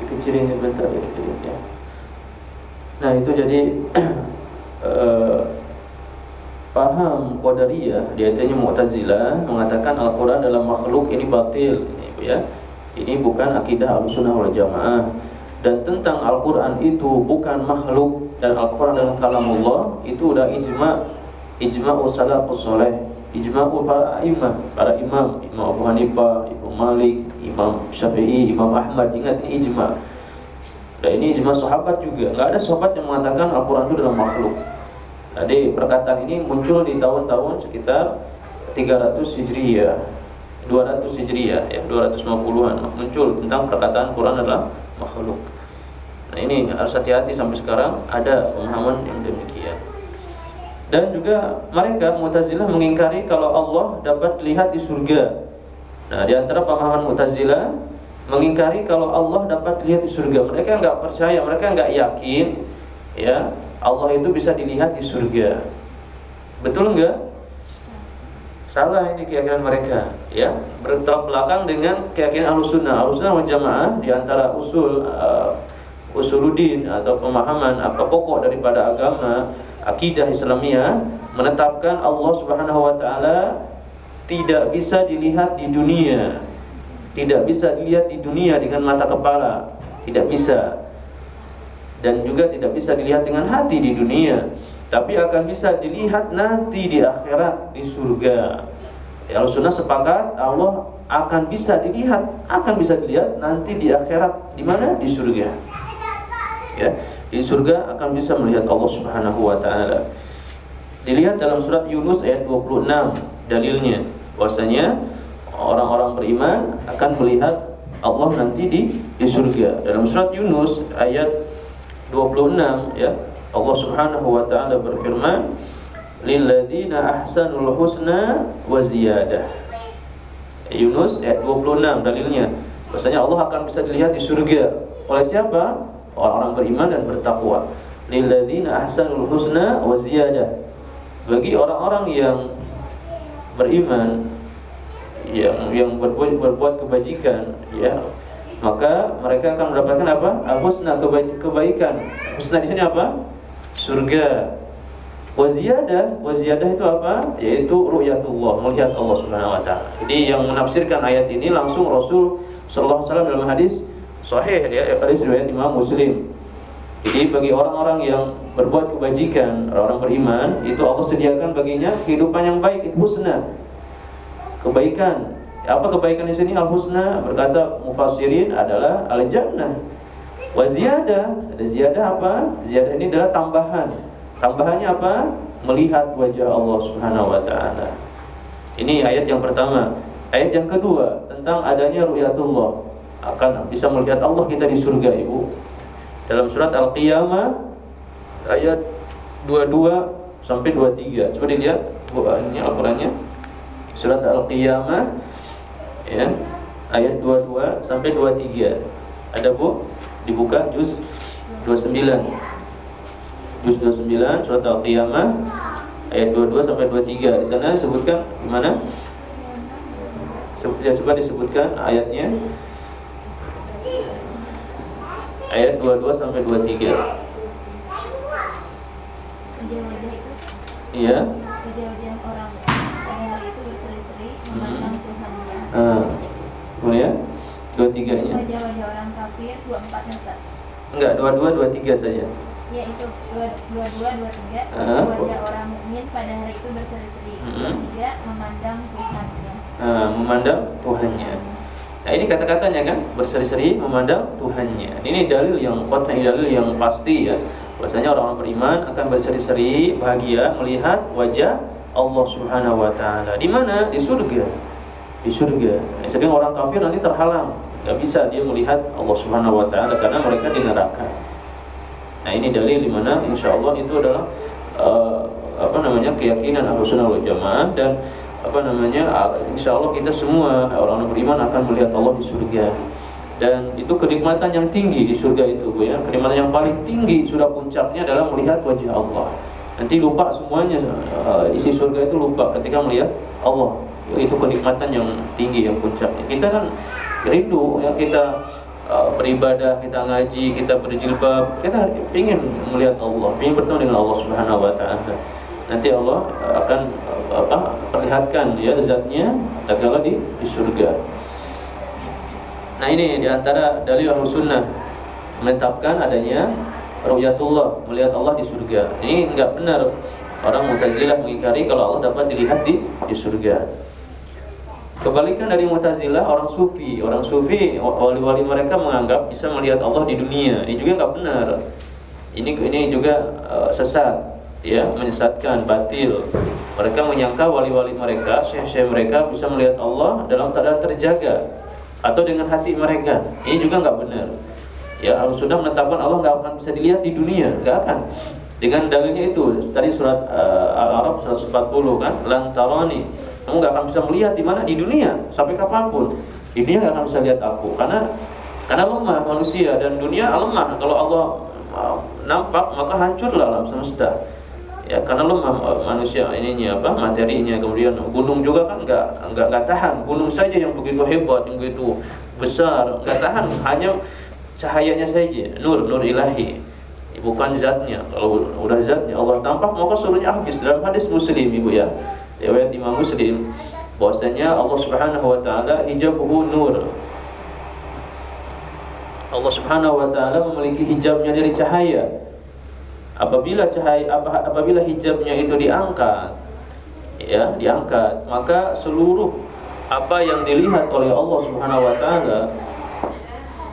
Dikecilin bentar ya kecilin ya. Nah itu jadi uh, (clears throat) paham Qadariyah di antaranya Mu'tazilah mengatakan Al-Qur'an dalam makhluk ini batil ini ya. Ini bukan akidah Ahlussunnah wal Jamaah dan tentang Al-Qur'an itu bukan makhluk dan Al-Qur'an adalah kalamullah itu udah ijma' ijma' salafus saleh ijma' para imam para imam Imam Abu Hanifah, Imam Malik, Imam Syafi'i, Imam Ahmad ingat ini ijma' dan ini ijma' sahabat juga nggak ada sahabat yang mengatakan Al-Qur'an itu adalah makhluk jadi perkataan ini muncul di tahun-tahun sekitar 300 Hijriyah 200 Hijriyah ya 250-an muncul tentang perkataan Quran adalah makhluk. Nah, ini harus hati-hati sampai sekarang ada pemahaman yang demikian. Dan juga mereka Mu'tazilah mengingkari kalau Allah dapat dilihat di surga. Nah, di antara pemahaman Mu'tazilah mengingkari kalau Allah dapat dilihat di surga. Mereka enggak percaya, mereka enggak yakin ya, Allah itu bisa dilihat di surga. Betul enggak? Salah ini keyakinan mereka, ya. Bertolak belakang dengan keyakinan Ahlussunnah. Ahlussunnah wal Jamaah di antara usul uh, usuluddin atau pemahaman apa pokok daripada agama akidah Islamiyah menetapkan Allah Subhanahu wa taala tidak bisa dilihat di dunia. Tidak bisa dilihat di dunia dengan mata kepala, tidak bisa. Dan juga tidak bisa dilihat dengan hati di dunia tapi akan bisa dilihat nanti di akhirat di surga. Ya sunnah sepakat Allah akan bisa dilihat, akan bisa dilihat nanti di akhirat di mana? Di surga. Ya, di surga akan bisa melihat Allah Subhanahu wa taala. Dilihat dalam surat Yunus ayat 26 dalilnya bahwasanya orang-orang beriman akan melihat Allah nanti di di surga. Dalam surat Yunus ayat 26 ya Allah Subhanahu wa taala berfirman, "Lilladzina ahsanul husna wa ziyadah." Yunus ayat 26 dalilnya. Bahasanya Allah akan bisa dilihat di surga oleh siapa? Orang-orang beriman dan bertakwa. Lilladzina ahsanul husna wa ziyadah. Bagi orang-orang yang beriman yang yang berbuat berbuat kebajikan ya maka mereka akan mendapatkan apa? Al-husna kebaikan. Husna di sini apa? surga. Waziyadah, waziyadah itu apa? Yaitu ru'yatullah, melihat Allah Subhanahu wa taala. Jadi yang menafsirkan ayat ini langsung Rasul sallallahu alaihi wasallam dalam hadis sahih ya, hadis riwayat Imam Muslim. Jadi bagi orang-orang yang berbuat kebajikan, orang-orang beriman, itu Allah sediakan baginya kehidupan yang baik, itu husna. Kebaikan. Apa kebaikan di sini? Al-husna berkata mufassirin adalah al-jannah. Wa ziyadah, ada ziyadah apa? Ziyadah ini adalah tambahan. Tambahannya apa? Melihat wajah Allah Subhanahu wa taala. Ini ayat yang pertama. Ayat yang kedua tentang adanya ru'yatullah. Akan bisa melihat Allah kita di surga, Ibu. Dalam surat Al-Qiyamah ayat 22 sampai 23. Coba dilihat Al-Qur'annya. Surat Al-Qiyamah ya, ayat 22 sampai 23. Ada Bu? dibuka juz 29 juz 29 surat Al-Qiyamah ayat 22 sampai 23 di sana disebutkan gimana ya, coba disebutkan ayatnya ayat 22 sampai 23 Iya. Wajah-wajah orang pada hari itu berseri-seri memandang hmm. Tuhannya. Ah. Kemudian dua tiganya wajah-wajah orang kafir dua empatnya Ustaz enggak dua dua dua tiga saja ya itu dua dua dua dua tiga uh, wajah orang mukmin pada hari itu berseri-seri uh, dua tiga memandang Tuhannya uh, memandang Tuhannya Nah ini kata-katanya kan berseri-seri memandang Tuhannya. Ini dalil yang kuat, ini dalil yang pasti ya. Bahwasanya orang-orang beriman akan berseri-seri bahagia melihat wajah Allah Subhanahu wa taala. Di mana? Di surga. Di surga. Jadi orang kafir nanti terhalang Gak bisa dia melihat Allah Subhanahu wa taala karena mereka di neraka. Nah, ini dalil di mana insya Allah itu adalah uh, apa namanya keyakinan Ahlussunnah wal Jamaah dan apa namanya insya Allah kita semua orang-orang beriman akan melihat Allah di surga. dan itu kenikmatan yang tinggi di surga itu Bu ya. Kenikmatan yang paling tinggi sudah puncaknya adalah melihat wajah Allah. Nanti lupa semuanya uh, isi surga itu lupa ketika melihat Allah. Itu kenikmatan yang tinggi yang puncaknya. Kita kan rindu yang kita uh, beribadah, kita ngaji, kita berjilbab, kita ingin melihat Allah, ingin bertemu dengan Allah Subhanahu wa taala. Nanti Allah akan apa perlihatkan ya zatnya tatkala di, di surga. Nah ini di antara dalil ahlu sunnah menetapkan adanya ru'yatullah melihat Allah di surga. Ini enggak benar orang Mu'tazilah mengingkari kalau Allah dapat dilihat di di surga. Kebalikan dari Mu'tazilah orang sufi, orang sufi wali-wali mereka menganggap bisa melihat Allah di dunia. Ini juga enggak benar. Ini ini juga uh, sesat ya menyesatkan batil mereka menyangka wali-wali mereka syekh-syekh mereka bisa melihat Allah dalam keadaan terjaga atau dengan hati mereka. Ini juga nggak benar. Ya Allah sudah menetapkan Allah nggak akan bisa dilihat di dunia, nggak akan. Dengan dalilnya itu tadi surat uh, Al-Arab 140 kan, lantarani. Kamu nggak akan bisa melihat di mana di dunia sampai kapan pun. Dunia nggak akan bisa lihat aku. Karena karena lemah manusia dan dunia lemah. Kalau Allah uh, nampak maka hancurlah alam semesta. Ya karena lemah eh, manusia ininya apa materinya. Kemudian gunung juga kan nggak nggak nggak tahan. Gunung saja yang begitu hebat yang begitu besar nggak tahan. Hanya cahayanya saja. Nur nur ilahi. Bukan zatnya. Kalau udah zatnya Allah tampak maka suruhnya habis. Dalam hadis muslim ibu ya riwayat Imam Muslim bahwasanya Allah Subhanahu wa taala hijabuhu nur. Allah Subhanahu wa taala memiliki hijabnya dari cahaya. Apabila cahaya apabila hijabnya itu diangkat ya diangkat maka seluruh apa yang dilihat oleh Allah Subhanahu wa taala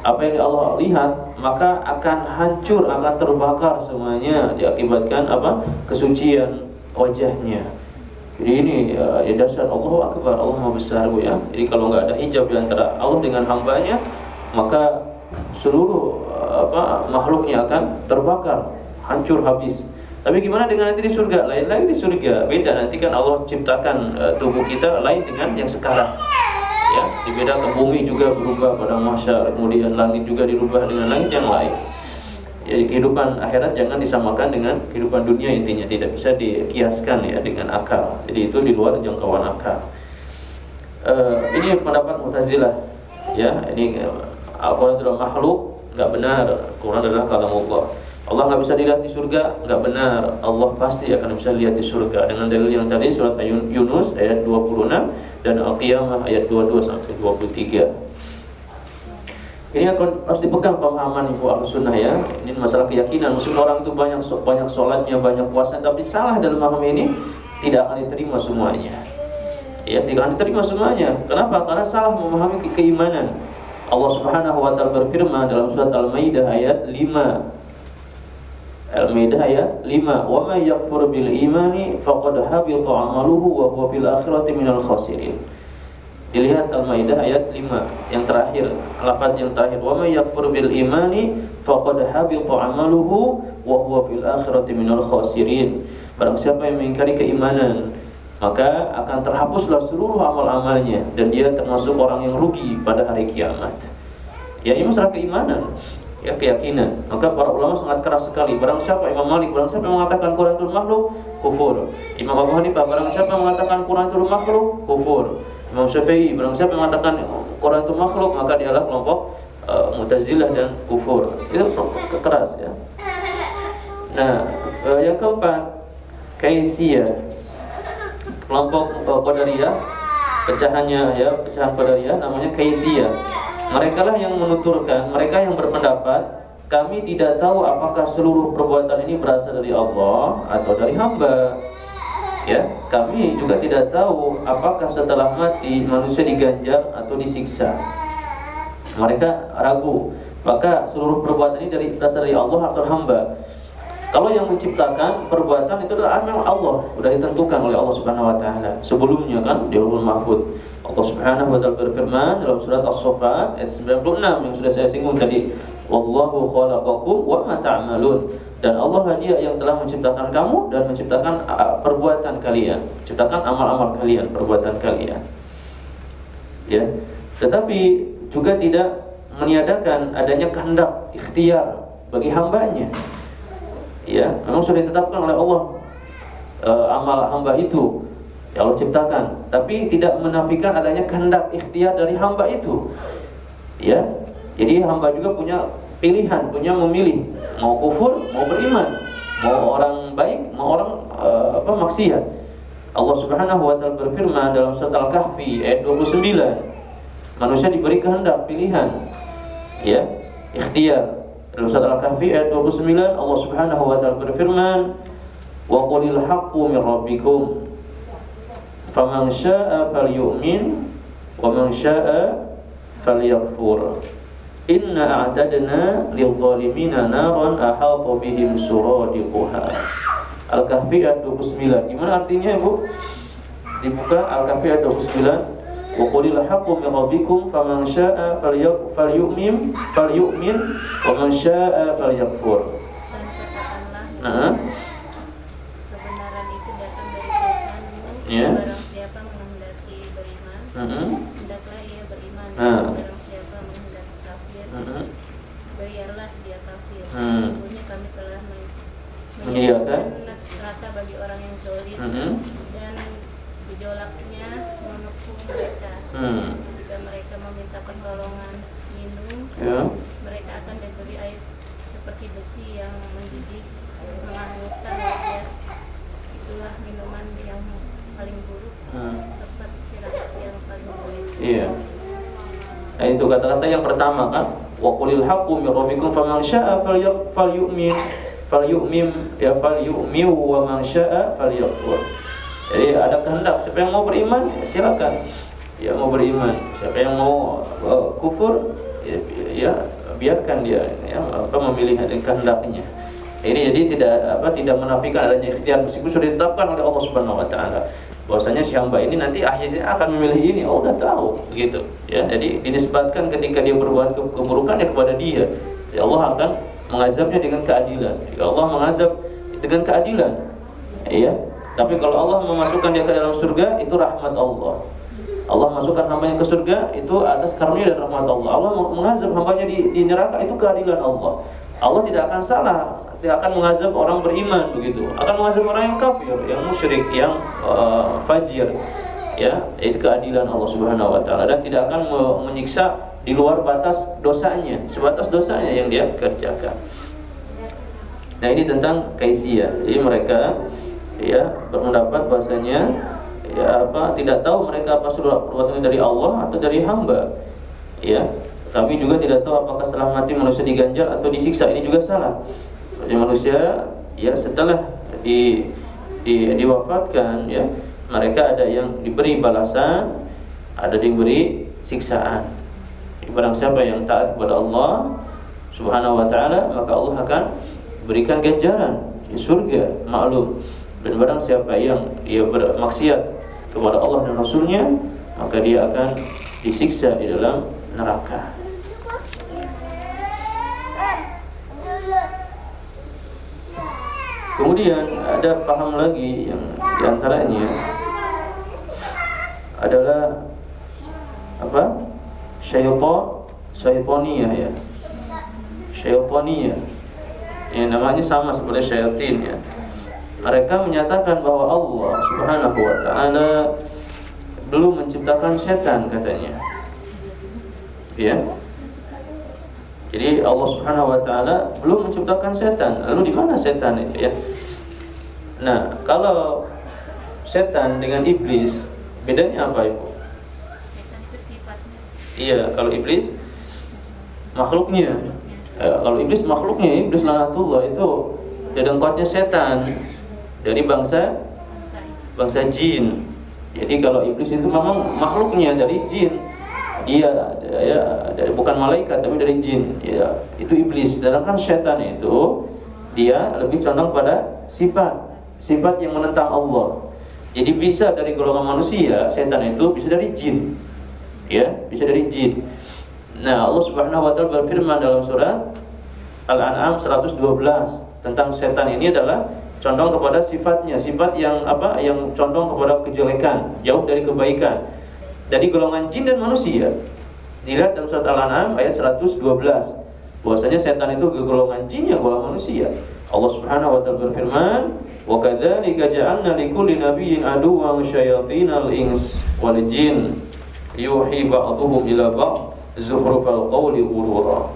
apa yang Allah lihat maka akan hancur akan terbakar semuanya diakibatkan apa? Kesucian wajahnya jadi ini ya, ya dasar Allah Akbar Allah Maha Besar Bu ya jadi kalau nggak ada hijab di antara Allah dengan hambanya maka seluruh apa makhluknya akan terbakar hancur habis. Tapi gimana dengan nanti di surga? Lain lagi di surga. Beda nanti kan Allah ciptakan uh, tubuh kita lain dengan yang sekarang. Ya, dibedakan bumi juga berubah pada masa kemudian langit juga dirubah dengan langit yang lain. Jadi kehidupan akhirat jangan disamakan dengan kehidupan dunia intinya tidak bisa dikiaskan ya dengan akal. Jadi itu di luar jangkauan akal. Uh, ini pendapat Mu'tazilah ya, ini uh, Al-Qur'an adalah makhluk, enggak benar. Al-Qur'an adalah kalam Allah. Allah nggak bisa dilihat di surga, nggak benar. Allah pasti akan bisa lihat di surga dengan dalil yang tadi surat Yunus ayat 26 dan Al-Qiyamah ayat 22 sampai 23. Ini akan harus dipegang pemahaman ibu al sunnah ya. Ini masalah keyakinan. Meskipun orang itu banyak banyak sholatnya, banyak puasa, tapi salah dalam paham ini tidak akan diterima semuanya. Ya, tidak akan diterima semuanya. Kenapa? Karena salah memahami ke keimanan. Allah Subhanahu wa taala berfirman dalam surat Al-Maidah ayat 5 Al-Maidah ayat 5 Wa may yakfur bil imani faqad habita amaluhu wa huwa fil akhirati minal khasirin Dilihat Al-Maidah ayat 5 yang terakhir lafaz yang terakhir wa may yakfur bil imani faqad habita amaluhu wa huwa fil akhirati minal khasirin Barang siapa yang mengingkari keimanan maka akan terhapuslah seluruh amal-amalnya dan dia termasuk orang yang rugi pada hari kiamat. Ya ini masalah keimanan ya keyakinan. Maka para ulama sangat keras sekali. Barang siapa Imam Malik, barang siapa yang mengatakan Quran itu makhluk, kufur. Imam Abu Hanifah, barang siapa yang mengatakan Quran itu makhluk, kufur. Imam Syafi'i, siapa yang mengatakan Quran itu makhluk, maka dialah kelompok uh, Mu'tazilah dan kufur. Itu keras ya. Nah, uh, yang keempat, Kaisiyah. Kelompok uh, Qadariyah pecahannya ya, pecahan Qadariyah namanya Kaisiyah mereka lah yang menuturkan, mereka yang berpendapat kami tidak tahu apakah seluruh perbuatan ini berasal dari Allah atau dari hamba. Ya, kami juga tidak tahu apakah setelah mati manusia diganjar atau disiksa. Mereka ragu. Maka seluruh perbuatan ini dari berasal dari Allah atau hamba. Kalau yang menciptakan perbuatan itu adalah memang Allah, sudah ditentukan oleh Allah Subhanahu wa taala. Sebelumnya kan di Ulul Mahfud. Allah Subhanahu wa taala berfirman dalam surat As-Saffat ayat 96 yang sudah saya singgung tadi, "Wallahu khalaqakum wa ma ta'malun." Dan Allah lah Dia yang telah menciptakan kamu dan menciptakan perbuatan kalian, menciptakan amal-amal kalian, perbuatan kalian. Ya. Tetapi juga tidak meniadakan adanya kehendak ikhtiar bagi hambanya. Ya, memang sudah ditetapkan oleh Allah e, amal hamba itu ya Allah ciptakan, tapi tidak menafikan adanya kehendak ikhtiar dari hamba itu. Ya, jadi hamba juga punya pilihan, punya memilih mau kufur, mau beriman, mau orang baik, mau orang e, apa maksiat. Allah Subhanahu wa taala berfirman dalam surat Al-Kahfi ayat 29. Manusia diberi kehendak, pilihan. Ya, ikhtiar. Dalam surat Al-Kahfi ayat 29 Allah Subhanahu wa taala berfirman, "Wa qulil haqqu min rabbikum faman syaa'a falyu'min wa man syaa'a falyakfur." Inna a'tadna lidh-dhalimina naran ahata bihim suradiquha. Al-Kahfi ayat 29. Gimana artinya, Bu? Dibuka Al-Kahfi ayat 29 wa qulil haqqu min rabbikum faman syaa'a falyu'min falyu'min wa man syaa'a falyakfur. Nah, kebenaran itu datang dari Tuhan. Ya. Siapa menghendaki beriman, Heeh. hendaklah ia beriman. Nah. Heeh. biarlah dia kafir. Hmm. Sesungguhnya kami telah men- Menyediakan. neraka bagi orang yang zalim Heeh. dan gejolaknya menepuk mereka. Hmm. Jika mereka meminta pertolongan minum, Ya. mereka akan diberi air seperti besi yang mendidih menghanguskan wajah itulah minuman yang paling buruk Hmm. serta istirahat yang paling buruk Iya. Nah itu kata-kata yang pertama kan wa qulil haqqu min rabbikum faman syaa'a falyu- falyu'min falyu'min ya falyu'min wa man syaa'a falyakfur. Jadi ada kehendak siapa yang mau beriman silakan. Ya mau beriman. Siapa yang mau uh, kufur ya, ya biarkan dia ya apa memilih kehendaknya. Ini jadi tidak apa tidak menafikan adanya ikhtiar meskipun sudah ditetapkan oleh Allah Subhanahu wa taala bahwasanya si hamba ini nanti akhirnya akan memilih ini. Oh udah tahu begitu ya jadi dinisbatkan ketika dia berbuat ke- keburukan ya kepada dia. Ya Allah akan mengazabnya dengan keadilan. Jika Allah mengazab dengan keadilan. Ya tapi kalau Allah memasukkan dia ke dalam surga itu rahmat Allah. Allah masukkan hambanya ke surga itu atas karunia dan rahmat Allah. Allah mengazab hambanya di, di neraka itu keadilan Allah Allah tidak akan salah tidak akan mengazab orang beriman begitu. Akan mengazab orang yang kafir yang musyrik yang uh, fajir ya. Itu keadilan Allah Subhanahu wa taala. Dan tidak akan me- menyiksa di luar batas dosanya sebatas dosanya yang dia kerjakan. Nah ini tentang kaisiyah. Jadi mereka ya berpendapat bahasanya ya apa tidak tahu mereka apa surat perbuatan dari Allah atau dari hamba ya kami juga tidak tahu apakah setelah mati manusia diganjar atau disiksa. Ini juga salah. Jadi manusia ya setelah di, di diwafatkan ya mereka ada yang diberi balasan ada diberi siksaan. Barang siapa yang taat kepada Allah subhanahu wa taala maka Allah akan berikan ganjaran di surga maklum. Dan barang siapa yang ia bermaksiat kepada Allah dan Rasulnya maka dia akan disiksa di dalam neraka Kemudian ada paham lagi yang di antaranya adalah apa? Syaitan, syaitaniyah ya. Syaitaniyah. Ya, namanya sama seperti syaitan ya. Mereka menyatakan bahwa Allah Subhanahu wa taala belum menciptakan setan katanya. Ya. Jadi Allah Subhanahu wa taala belum menciptakan setan. Lalu di mana setan itu ya? Nah, kalau setan dengan iblis bedanya apa, Ibu? setan itu sifatnya Iya, kalau iblis makhluknya. Eh, kalau iblis makhluknya, iblis lanatullah itu dedengkotnya setan dari bangsa bangsa jin. Jadi kalau iblis itu memang makhluknya dari jin. Dia ya dari, bukan malaikat tapi dari jin. Ya, itu iblis. Sedangkan setan itu dia lebih condong pada sifat, sifat yang menentang Allah. Jadi bisa dari golongan manusia, setan itu bisa dari jin. Ya, bisa dari jin. Nah, Allah Subhanahu wa taala berfirman dalam surat Al-An'am 112 tentang setan ini adalah condong kepada sifatnya, sifat yang apa? Yang condong kepada kejelekan, jauh dari kebaikan. Dari golongan jin dan manusia. Dilihat dalam surat Al-An'am ayat 112. Bahwasanya setan itu golongan jin ya golongan manusia. Allah Subhanahu wa taala berfirman, "Wa kadzalika ja'alna likulli nabiyyin aduwwan syayatinal ins wal jin yuhi ba'dhum ila ba'd zukhrufal qawli ghurura."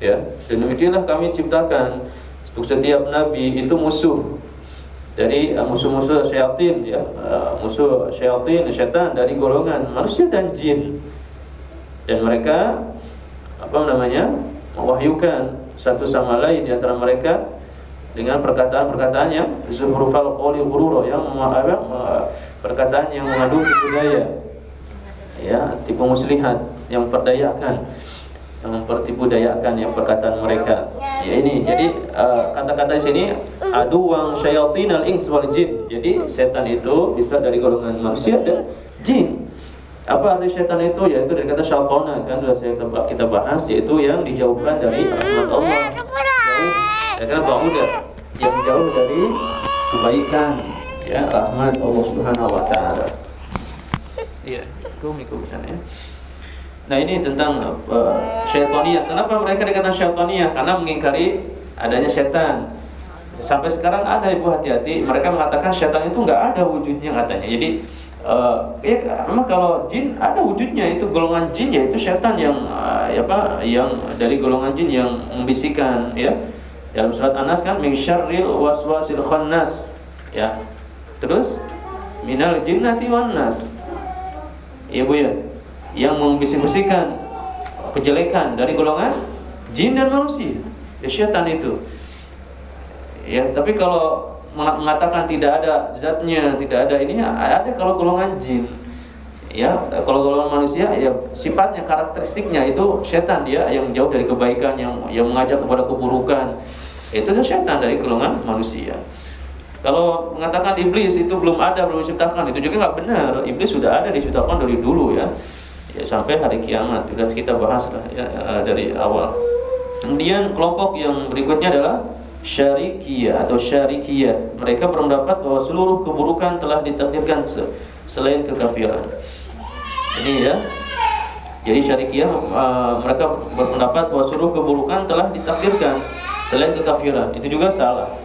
Ya, dan demikianlah kami ciptakan untuk setiap nabi itu musuh dari uh, musuh-musuh syaitan ya, uh, musuh syaitan syaitan dari golongan manusia dan jin. Dan mereka apa namanya? mewahyukan satu sama lain di antara mereka dengan perkataan-perkataan yang zuhrufal qawli ghurura yang apa, perkataan yang mengandung tipu daya. Ya, tipu muslihat yang perdayakan yang mempertipu dayakan yang perkataan mereka. Ya ini jadi uh, kata-kata di sini adu wang syayatin al ins wal jin. Jadi setan itu bisa dari golongan manusia dan jin. Apa arti setan itu? Yaitu dari kata syaitana kan sudah saya kita bahas yaitu yang dijauhkan dari rahmat Allah. Jauh ya kan bauda yang jauh dari kebaikan ya rahmat Allah Subhanahu wa taala. Iya, itu mikro sana ya. Nah ini tentang uh, syaitaniyah. Kenapa mereka dikatakan syaitaniyah? Karena mengingkari adanya setan. Sampai sekarang ada ibu hati-hati. Mereka mengatakan setan itu nggak ada wujudnya katanya. Jadi uh, ya memang kalau jin ada wujudnya itu golongan jin yaitu setan yang uh, apa yang dari golongan jin yang membisikkan ya. Dalam surat Anas kan min syarril waswasil khannas ya. Terus minal jinnati wan nas. Iya Bu ya yang membisik-bisikkan kejelekan dari golongan jin dan manusia. Ya syaitan itu. Ya, tapi kalau mengatakan tidak ada zatnya, tidak ada ini ada kalau golongan jin. Ya, kalau golongan manusia ya sifatnya karakteristiknya itu setan dia yang jauh dari kebaikan, yang yang mengajak kepada keburukan. Itu setan dari golongan manusia. Kalau mengatakan iblis itu belum ada, belum diciptakan, itu juga nggak benar. Iblis sudah ada diciptakan dari dulu ya ya, sampai hari kiamat sudah kita bahas lah ya, eh, dari awal. Kemudian kelompok yang berikutnya adalah syarikiyah atau syarikiyah. Mereka berpendapat bahwa seluruh keburukan telah ditakdirkan selain kekafiran. Ini ya. Jadi syarikiyah uh, mereka berpendapat bahwa seluruh keburukan telah ditakdirkan selain kekafiran. Itu juga salah.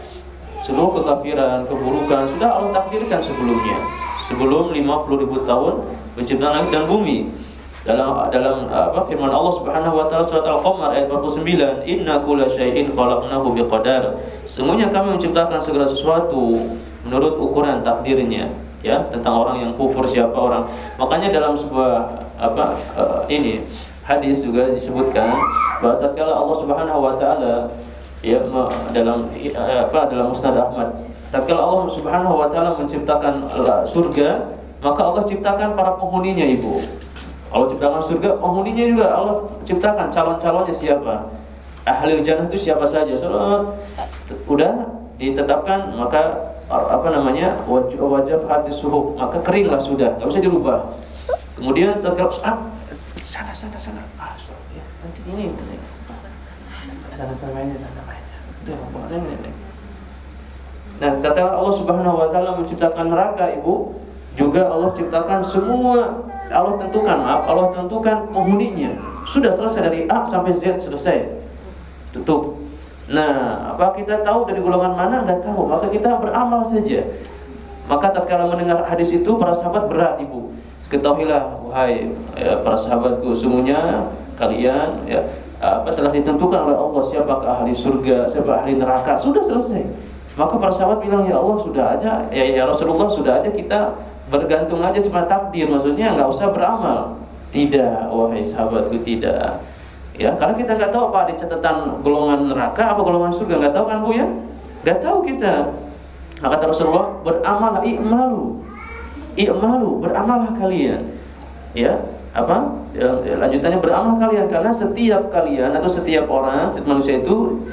Seluruh kekafiran, keburukan sudah Allah takdirkan sebelumnya. Sebelum 50 ribu tahun penciptaan langit dan bumi dalam dalam apa firman Allah Subhanahu wa taala surat Al-Qamar ayat 49 inna kulla syai'in khalaqnahu biqadar. Sungguhnya kami menciptakan segala sesuatu menurut ukuran takdirnya ya tentang orang yang kufur siapa orang. Makanya dalam sebuah apa uh, ini hadis juga disebutkan bahwa tatkala Allah Subhanahu wa taala ya dalam apa dalam Musnad Ahmad tatkala Allah Subhanahu wa taala menciptakan surga maka Allah ciptakan para penghuninya ibu Allah ciptakan surga, penghuninya juga Allah ciptakan calon-calonnya siapa. Ahli jannah itu siapa saja. So, udah ditetapkan maka apa namanya wajah hati suhu maka keringlah sudah nggak bisa dirubah. Kemudian tetap ah, sana sana sana ah, nanti ini ini sana sana mainnya sana ini. Nah, kata Allah Subhanahu wa taala menciptakan neraka, Ibu, juga Allah ciptakan semua. Allah tentukan maaf Allah tentukan penghuninya. Sudah selesai dari A sampai Z selesai. Tutup. Nah apa kita tahu dari golongan mana? Nggak tahu. Maka kita beramal saja. Maka tatkala mendengar hadis itu para sahabat berat ibu. Ketahuilah wahai ya, para sahabatku sungguhnya kalian ya apa telah ditentukan oleh Allah siapa ahli surga siapa ahli neraka. Sudah selesai. Maka para sahabat bilang ya Allah sudah aja. Ya, ya Rasulullah sudah aja kita bergantung aja sama takdir maksudnya nggak usah beramal. Tidak wahai sahabatku tidak. Ya karena kita nggak tahu apa di catatan golongan neraka apa golongan surga nggak tahu kan bu ya? Nggak tahu kita. Maka kata Rasulullah beramal i'malu. I'malu beramallah kalian. Ya apa? Ya, lanjutannya beramal kalian karena setiap kalian atau setiap orang setiap manusia itu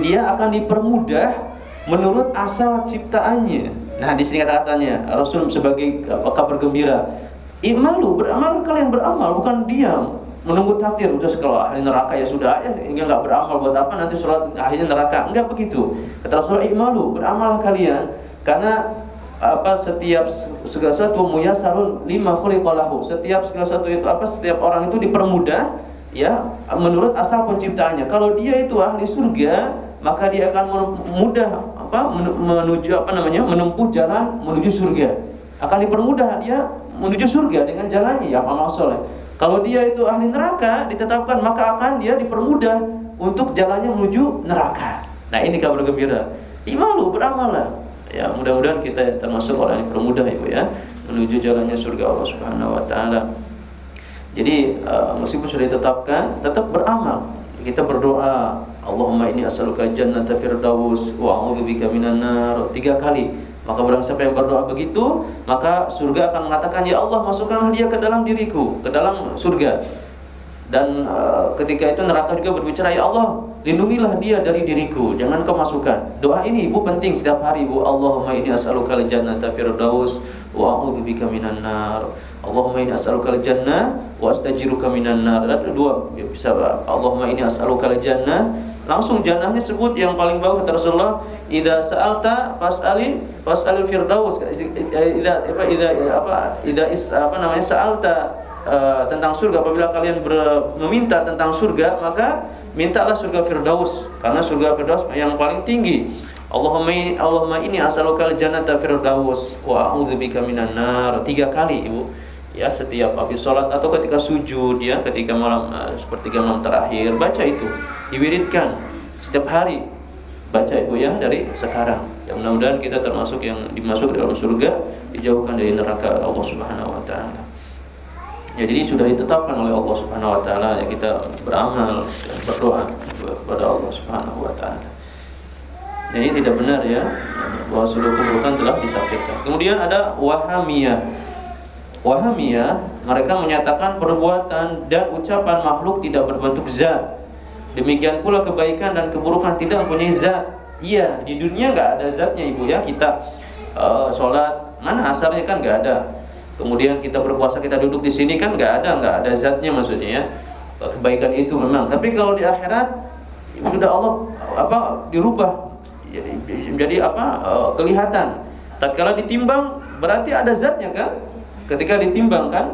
dia akan dipermudah menurut asal ciptaannya Nah di sini kata-katanya Rasul sebagai kabar gembira Imalu, beramal kalian beramal bukan diam menunggu takdir terus kalau ahli neraka ya sudah ya hingga nggak beramal buat apa nanti surat akhirnya neraka enggak begitu kata Rasul imalu beramal kalian karena apa setiap segala sesuatu muyasarun lima khuliqalahu. Setiap segala sesuatu itu apa setiap orang itu dipermudah ya menurut asal penciptaannya. Kalau dia itu ahli surga, maka dia akan mudah apa menuju apa namanya menempuh jalan menuju surga. Akan dipermudah dia menuju surga dengan jalannya ya amal soleh. Kalau dia itu ahli neraka ditetapkan maka akan dia dipermudah untuk jalannya menuju neraka. Nah ini kabar gembira. Imalu beramallah ya mudah-mudahan kita termasuk orang yang permudah ibu ya menuju jalannya surga Allah Subhanahu Wa Taala jadi uh, meskipun sudah ditetapkan tetap beramal kita berdoa Allahumma ini as'aluka jannata firdaus wa a'udzubika minan nar tiga kali maka barang siapa yang berdoa begitu maka surga akan mengatakan ya Allah masukkanlah dia ke dalam diriku ke dalam surga dan uh, ketika itu neraka juga berbicara, "Ya Allah, lindungilah dia dari diriku, jangan kau masukkan." Doa ini Ibu penting setiap hari Ibu. Allahumma inni as'aluka al-jannata firdaus wa a'udzubika minan nar. Allahumma inni as'aluka al-jannah wa astajiruka minan nar. Dan dua. Ya, bisa Allahumma inni as'aluka al-jannah. Langsung jannahnya sebut yang paling bawah kata Rasulullah idza sa'alta fas'ali fas'alil firdaus idza apa idza apa idza apa namanya sa'alta uh, tentang surga. Apabila kalian ber, meminta tentang surga maka mintalah surga firdaus. Karena surga firdaus yang paling tinggi. Allahumma Allahumma ini as'aluka jannata firdaus. Wa a'udzubika minan nar. Tiga kali Ibu ya setiap habis sholat atau ketika sujud ya ketika malam uh, sepertiga malam terakhir baca itu diwiridkan setiap hari baca ibu ya dari sekarang ya mudah-mudahan kita termasuk yang dimasuk dalam surga dijauhkan dari neraka Allah Subhanahu Wa Taala Ya jadi sudah ditetapkan oleh Allah Subhanahu wa taala ya kita beramal dan berdoa kepada Allah Subhanahu wa taala. Nah, ini tidak benar ya bahwa sudah keburukan telah ditakdirkan. Kemudian ada wahamiyah. Wahamiyah mereka menyatakan perbuatan dan ucapan makhluk tidak berbentuk zat. Demikian pula kebaikan dan keburukan tidak mempunyai zat. Iya, di dunia nggak ada zatnya ibu ya. Kita uh, sholat mana asalnya kan nggak ada. Kemudian kita berpuasa kita duduk di sini kan nggak ada nggak ada zatnya maksudnya ya. Kebaikan itu memang. Tapi kalau di akhirat sudah Allah apa dirubah. Jadi apa eh, kelihatan. Tatkala ditimbang berarti ada zatnya kan ketika ditimbang kan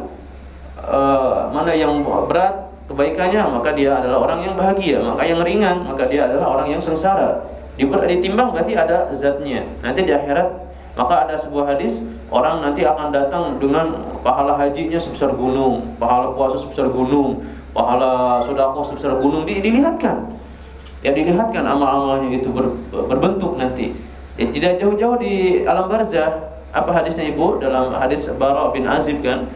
eh, mana yang berat kebaikannya maka dia adalah orang yang bahagia maka yang ringan maka dia adalah orang yang sengsara ditimbang berarti ada zatnya nanti di akhirat maka ada sebuah hadis orang nanti akan datang dengan pahala hajinya sebesar gunung, pahala puasa sebesar gunung, pahala sedekah sebesar gunung di, dilihatkan. Ya dilihatkan amal-amalnya itu ber, berbentuk nanti. Ya, tidak jauh-jauh di alam barzah. Apa hadisnya Ibu dalam hadis Bara bin Azib kan?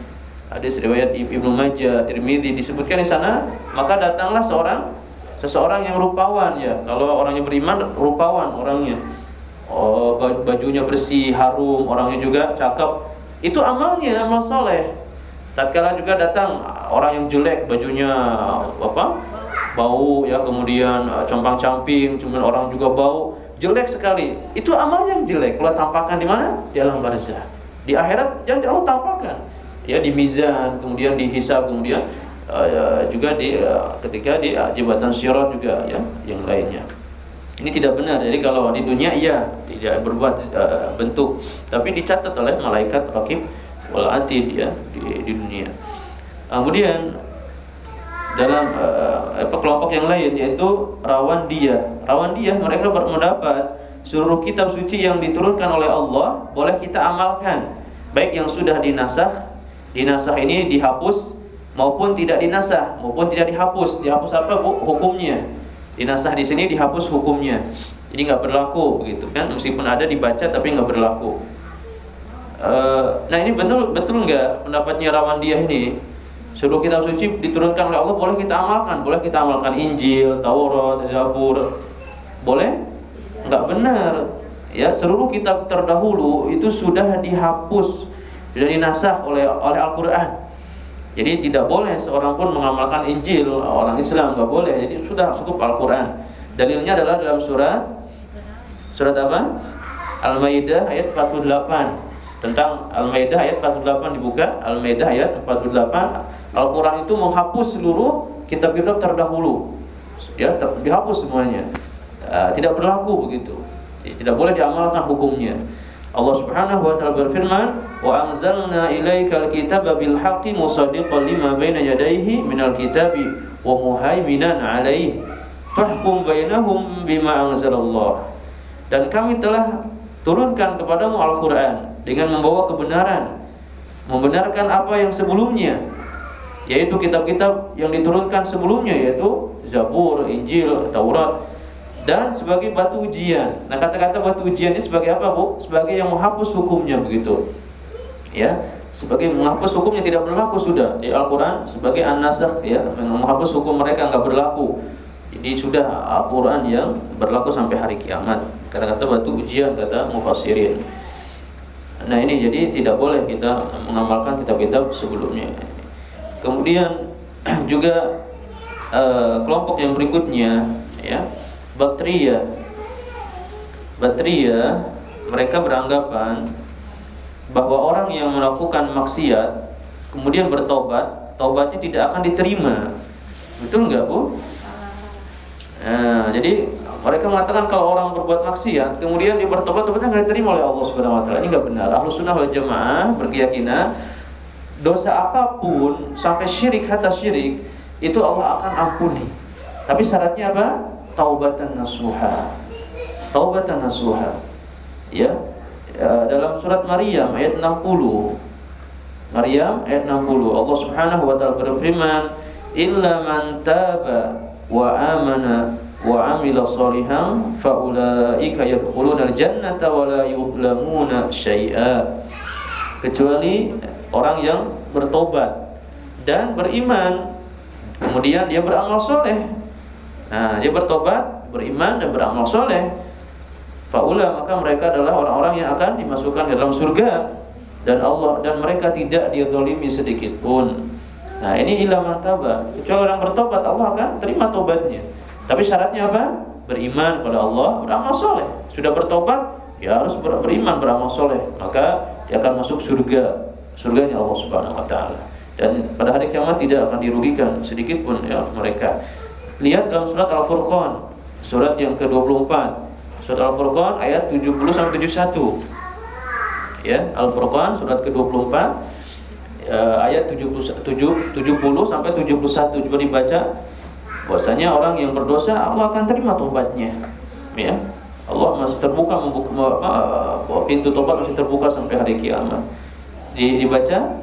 Hadis riwayat Ibnu Majah, Tirmidzi disebutkan di sana, maka datanglah seorang seseorang yang rupawan ya. Kalau orangnya beriman rupawan orangnya oh, bajunya bersih, harum, orangnya juga cakep. Itu amalnya, amal soleh. Tatkala juga datang orang yang jelek, bajunya apa? Bau ya, kemudian uh, compang-camping, cuman orang juga bau, jelek sekali. Itu amalnya yang jelek. Kalau tampakkan di mana? Di alam barzah. Di akhirat yang Allah tampakkan. Ya di mizan, kemudian dihisab, kemudian uh, juga di uh, ketika di uh, jembatan syirat juga ya, yang lainnya. Ini tidak benar. Jadi kalau di dunia iya tidak berbuat uh, bentuk, tapi dicatat oleh malaikat rakib wal atid ya di, di dunia. Kemudian dalam uh, kelompok yang lain yaitu rawan dia. Rawan dia mereka mendapat seluruh kitab suci yang diturunkan oleh Allah boleh kita amalkan. Baik yang sudah dinasah, dinasah ini dihapus maupun tidak dinasah maupun tidak dihapus. Dihapus apa Bu? Hukumnya dinasah di sini dihapus hukumnya jadi nggak berlaku begitu kan meskipun ada dibaca tapi nggak berlaku e, nah ini betul betul nggak pendapatnya rawan dia ini seluruh kitab suci diturunkan oleh Allah boleh kita amalkan boleh kita amalkan Injil Taurat Zabur boleh nggak benar ya seluruh kitab terdahulu itu sudah dihapus sudah dinasah oleh oleh Al-Qur'an jadi tidak boleh seorang pun mengamalkan Injil orang Islam nggak boleh. Jadi sudah cukup Al-Qur'an. Dalilnya adalah dalam surat surat apa? Al-Maidah ayat 48. Tentang Al-Maidah ayat 48 dibuka, Al-Maidah ayat 48. Al-Qur'an itu menghapus seluruh kitab-kitab terdahulu. Ya, ter dihapus semuanya. Uh, tidak berlaku begitu. Tidak boleh diamalkan hukumnya. Allah Subhanahu wa taala berfirman, "Wa anzalna ilaikal kitaba bil haqqi musaddiqan lima baina yadayhi minal kitabi wa muhaiminan 'alaihi fahkum bainahum bima anzalallah." Dan kami telah turunkan kepadamu Al-Qur'an dengan membawa kebenaran, membenarkan apa yang sebelumnya, yaitu kitab-kitab yang diturunkan sebelumnya yaitu Zabur, Injil, Taurat dan sebagai batu ujian. Nah, kata-kata batu ujian ini sebagai apa, Bu? Sebagai yang menghapus hukumnya begitu. Ya, sebagai menghapus hukumnya tidak berlaku sudah di Al-Qur'an sebagai an-nasakh ya, menghapus hukum mereka enggak berlaku. Jadi sudah Al-Qur'an yang berlaku sampai hari kiamat. Kata-kata batu ujian kata mufassirin. Nah, ini jadi tidak boleh kita mengamalkan kitab-kitab sebelumnya. Kemudian (clears throat) juga uh, kelompok yang berikutnya ya Baktria Baktria mereka beranggapan bahwa orang yang melakukan maksiat kemudian bertobat, tobatnya tidak akan diterima. Betul nggak bu? Nah, jadi mereka mengatakan kalau orang berbuat maksiat kemudian dia bertobat, tobatnya nggak diterima oleh Allah Subhanahu Wa Taala. Ini nggak benar. Ahlus Sunnah wal Jamaah berkeyakinan dosa apa pun sampai syirik kata syirik itu Allah akan ampuni. Tapi syaratnya apa? Taubatan nasuha. Taubatan nasuha. Ya. ya. Dalam surat Maryam ayat 60. Maryam ayat 60. Allah Subhanahu wa taala berfirman, "Illa man taba wa amana wa amila salihan faulaika yadkhuluna al-jannata wa la yuzlamuna syai'a." Kecuali orang yang bertobat dan beriman. Kemudian dia beramal soleh. Nah dia bertobat beriman dan beramal soleh. Faula maka mereka adalah orang-orang yang akan dimasukkan ke dalam surga. Dan Allah dan mereka tidak dizalimi sedikit pun. Nah ini ilah mantaba kecuali orang bertobat Allah akan terima tobatnya. Tapi syaratnya apa? Beriman kepada Allah beramal soleh. Sudah bertobat ya harus beriman beramal soleh. Maka dia akan masuk surga surganya Allah Subhanahu wa taala. Dan pada hari kiamat tidak akan dirugikan sedikit pun ya mereka. Lihat dalam surat Al-Furqan, surat yang ke-24. Surat Al-Furqan ayat 70 sampai 71. Ya, Al-Furqan surat ke-24 uh, ayat 70 70 sampai 71 coba dibaca bahwasanya orang yang berdosa Allah akan terima tobatnya ya Allah masih terbuka membuka apa, pintu tobat masih terbuka sampai hari kiamat di, dibaca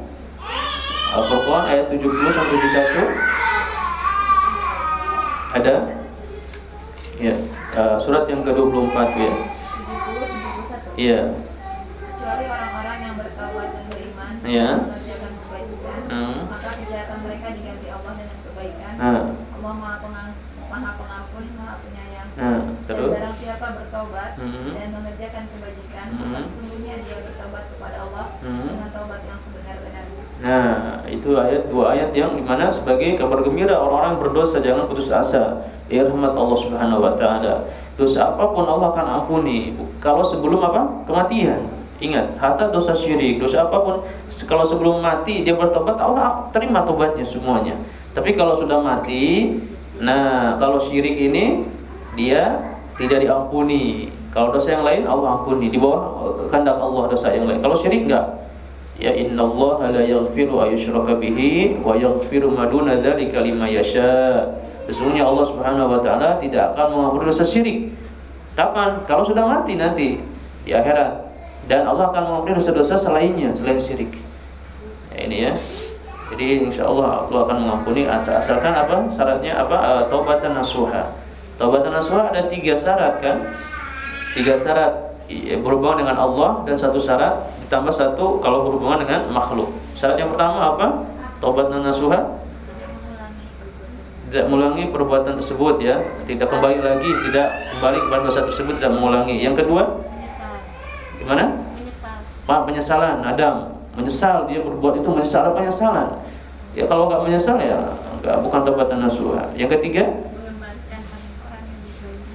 Al-Furqan ayat 70 sampai 71 ada ya uh, surat yang ke-24 ya iya kecuali orang-orang yang bertawad dan beriman ya mengerjakan kebaikan hmm. maka kejahatan mereka diganti Allah dengan kebaikan nah. Allah maha, maha pengampun maha penyayang nah, terus dan barang siapa bertobat hmm. dan mengerjakan kebajikan Hmm. maka sesungguhnya dia bertobat kepada Allah Hmm. dengan Nah, itu ayat dua ayat yang di mana sebagai kabar gembira orang-orang berdosa jangan putus asa. Ya rahmat Allah Subhanahu wa taala. Dosa apa pun Allah akan ampuni. Kalau sebelum apa? Kematian. Ingat, hatta dosa syirik, dosa apa pun kalau sebelum mati dia bertobat Allah terima tobatnya semuanya. Tapi kalau sudah mati, nah kalau syirik ini dia tidak diampuni. Kalau dosa yang lain Allah ampuni di bawah kehendak Allah dosa yang lain. Kalau syirik enggak. Ya innallaha la yaghfiru ayyushraka bihi wa yaghfiru ma duna dzalika liman yasha. Sesungguhnya Allah Subhanahu wa taala tidak akan mengampuni dosa syirik. Kapan? Kalau sudah mati nanti di akhirat. Dan Allah akan mengampuni dosa-dosa selainnya selain syirik. Ya, ini ya. Jadi insya Allah Allah akan mengampuni asalkan apa syaratnya apa uh, taubatan nasuha. Taubatan nasuha ada tiga syarat kan? Tiga syarat berhubungan dengan Allah dan satu syarat ditambah satu kalau berhubungan dengan makhluk. Syarat yang pertama apa? Taubat nasuha tidak mengulangi perbuatan tersebut ya, tidak kembali lagi, tidak kembali kepada dosa tersebut tidak mengulangi. Yang kedua, menyesal gimana? menyesal Pak penyesalan Adam menyesal dia berbuat itu menyesal penyesalan. Ya kalau nggak menyesal ya nggak bukan taubat nasuha. Yang ketiga, yang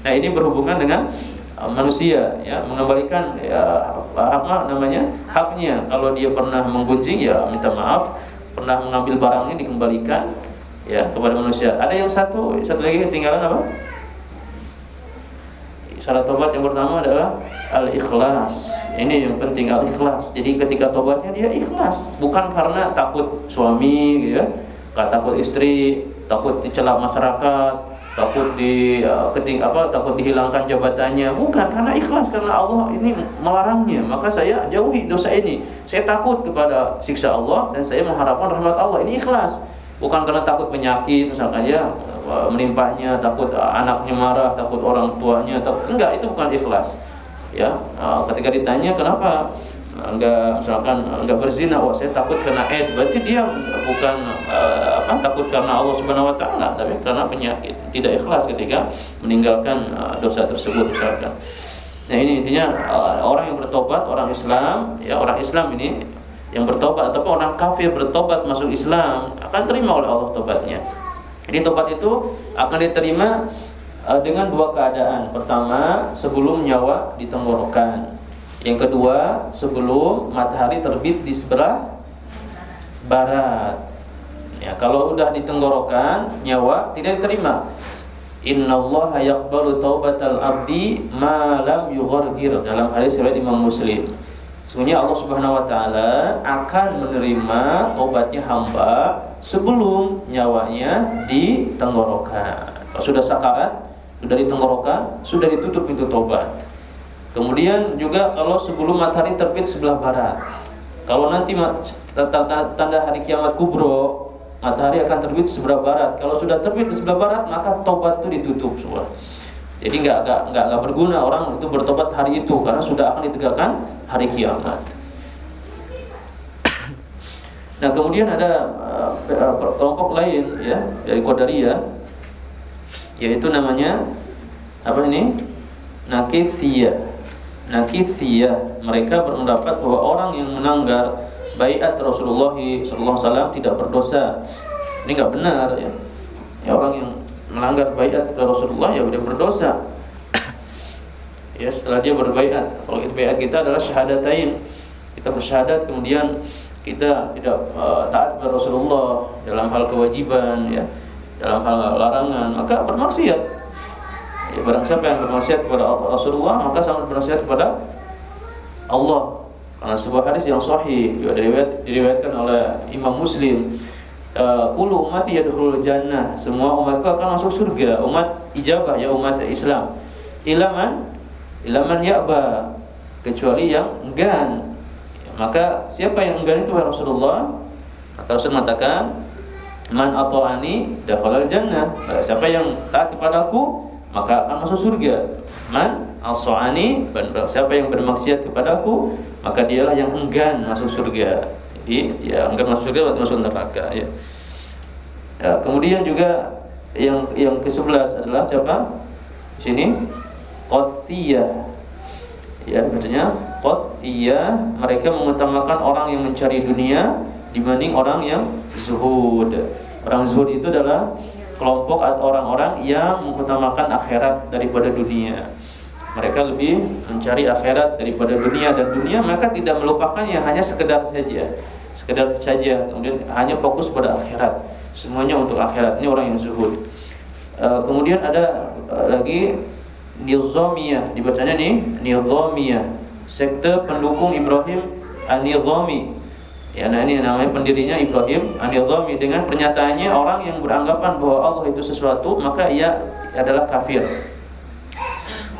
Nah ini berhubungan dengan manusia ya mengembalikan ya apa namanya haknya. Kalau dia pernah menggunjing ya minta maaf. Pernah mengambil barangnya dikembalikan ya kepada manusia. Ada yang satu satu lagi ketinggalan apa? Syarat tobat yang pertama adalah al-ikhlas. Ini yang penting al-ikhlas. Jadi ketika tobatnya dia ikhlas, bukan karena takut suami gitu ya, takut istri, takut dicela masyarakat, takut di uh, keting apa takut dihilangkan jabatannya. Bukan karena ikhlas karena Allah ini melarangnya. Maka saya jauhi dosa ini. Saya takut kepada siksa Allah dan saya mengharapkan rahmat Allah. Ini ikhlas. Bukan karena takut penyakit misalkan ya melimpahnya, takut eh, anaknya marah, takut orang tuanya, takut enggak itu bukan ikhlas. Ya, eh, ketika ditanya kenapa enggak misalkan enggak berzina, oh saya takut kena AIDS, berarti dia bukan apa takut karena Allah Subhanahu wa taala, tapi karena penyakit. Tidak ikhlas ketika meninggalkan dosa tersebut misalkan. Nah, ini intinya orang yang bertobat, orang Islam, ya orang Islam ini yang bertobat ataupun orang kafir bertobat masuk Islam akan terima oleh Allah tobatnya. Jadi tobat itu akan diterima uh, dengan dua keadaan. Pertama, sebelum nyawa di tenggorokan. Yang kedua, sebelum matahari terbit di sebelah barat. Ya, kalau udah di tenggorokan, nyawa tidak diterima. Innallaha yaqbalu taubatal abdi ma lam yughargir dalam hadis riwayat Imam Muslim. Sesungguhnya Allah Subhanahu wa taala akan menerima tobatnya hamba sebelum nyawanya di tenggorokan. Kalau sudah sakarat, sudah di tenggorokan, sudah ditutup pintu tobat. Kemudian juga kalau sebelum matahari terbit sebelah barat. Kalau nanti tanda hari kiamat kubro, matahari akan terbit sebelah barat. Kalau sudah terbit di sebelah barat, maka tobat itu ditutup semua. Jadi nggak nggak nggak berguna orang itu bertobat hari itu karena sudah akan ditegakkan hari kiamat. (coughs) Nah kemudian ada uh, kelompok lain ya dari Qadariyah yaitu namanya apa ini Nakithiyah. Nakithiyah mereka berpendapat bahwa orang yang menanggar baiat Rasulullah SAW tidak berdosa. Ini nggak benar ya. Ya orang yang melanggar baiat Rasulullah ya sudah berdosa. (coughs) ya setelah dia berbaiat, kalau itu baiat kita adalah syahadatain. Kita bersyahadat kemudian kita tidak uh, taat kepada Rasulullah dalam hal kewajiban ya dalam hal larangan maka bermaksiat ya, barang siapa yang bermaksiat kepada Rasulullah maka sama bermaksiat kepada Allah. Karena sebuah hadis yang sahih juga diriwayat, diriwayatkan oleh Imam Muslim Kulu uh, umat yadkhulul jannah. Semua umatku akan masuk surga. Umat ijabah ya umat Islam. Ilaman ilaman ya'ba. Kecuali yang enggan. Maka siapa yang enggan itu Rasulullah? Maka Rasul mengatakan, "Man ata'ani dakhala jannah." Siapa yang taat kepadaku, maka akan masuk surga. Man asani siapa yang bermaksiat kepadaku, maka dialah yang enggan masuk surga. Jadi ya enggan masuk surga atau masuk neraka ya. ya kemudian juga yang yang ke-11 adalah siapa? Di sini qathiyah ya maksudnya qathiyah mereka mengutamakan orang yang mencari dunia dibanding orang yang zuhud orang zuhud itu adalah kelompok atau orang-orang yang mengutamakan akhirat daripada dunia. Mereka lebih mencari akhirat daripada dunia. Dan dunia maka tidak melupakannya hanya sekedar saja. Sekedar saja. Kemudian hanya fokus pada akhirat. Semuanya untuk akhirat. Ini orang yang zuhud. Uh, kemudian ada uh, lagi Nizamiyah. Dibacanya nih Nizamiyah. Sekte pendukung Ibrahim An-Nizami ya nah ini namanya pendirinya Ibrahim An-Nizami dengan pernyataannya orang yang beranggapan bahwa Allah itu sesuatu maka ia adalah kafir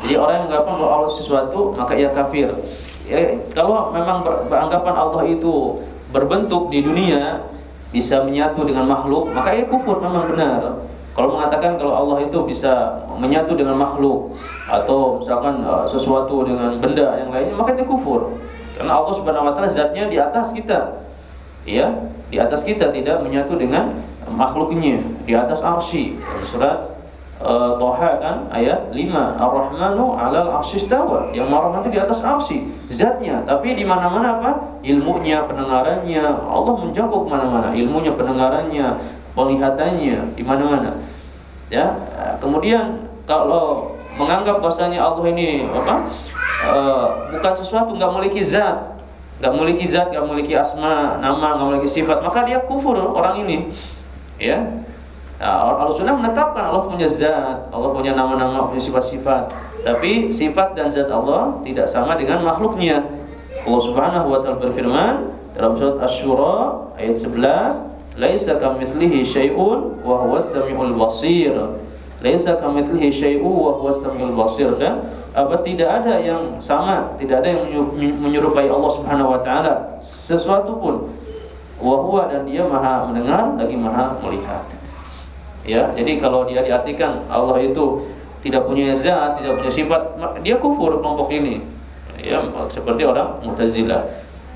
jadi orang yang beranggapan bahwa Allah sesuatu maka ia kafir ya, kalau memang beranggapan Allah itu berbentuk di dunia bisa menyatu dengan makhluk maka ia kufur memang benar kalau mengatakan kalau Allah itu bisa menyatu dengan makhluk atau misalkan uh, sesuatu dengan benda yang lainnya, maka dia kufur. Karena Allah Subhanahu wa taala zatnya di atas kita. Ya, di atas kita tidak menyatu dengan makhluknya, di atas arsy. Surat uh, Toha kan ayat 5 Ar-Rahmanu 'alal arsyistawa yang marah nanti di atas arsy zatnya. Tapi di mana-mana apa? Ilmunya pendengarannya. Allah menjangkau ke mana-mana. Ilmunya pendengarannya penglihatannya. Di mana-mana. Ya, kemudian kalau menganggap bahwasanya Allah ini apa? E, bukan sesuatu nggak memiliki zat, nggak memiliki zat, nggak memiliki asma, nama, nggak memiliki sifat, maka dia kufur orang ini. Ya. Nah, Al-Sunnah menetapkan Allah punya zat, Allah punya nama-nama, punya sifat-sifat. Tapi sifat dan zat Allah tidak sama dengan makhluknya. Allah Subhanahu wa taala berfirman dalam surat Asy-Syura ayat 11, "Laisa kamitslihi syai'un wa huwas samiul basir." Laisa kamitslihi syai'un wa huwas samiul basir kan? Apa tidak ada yang sama, tidak ada yang menyerupai Allah Subhanahu wa taala sesuatu pun. Wa huwa dan dia Maha mendengar lagi Maha melihat. Ya, jadi kalau dia diartikan Allah itu tidak punya zat, tidak punya sifat, dia kufur kelompok ini. Ya, seperti orang Mu'tazilah.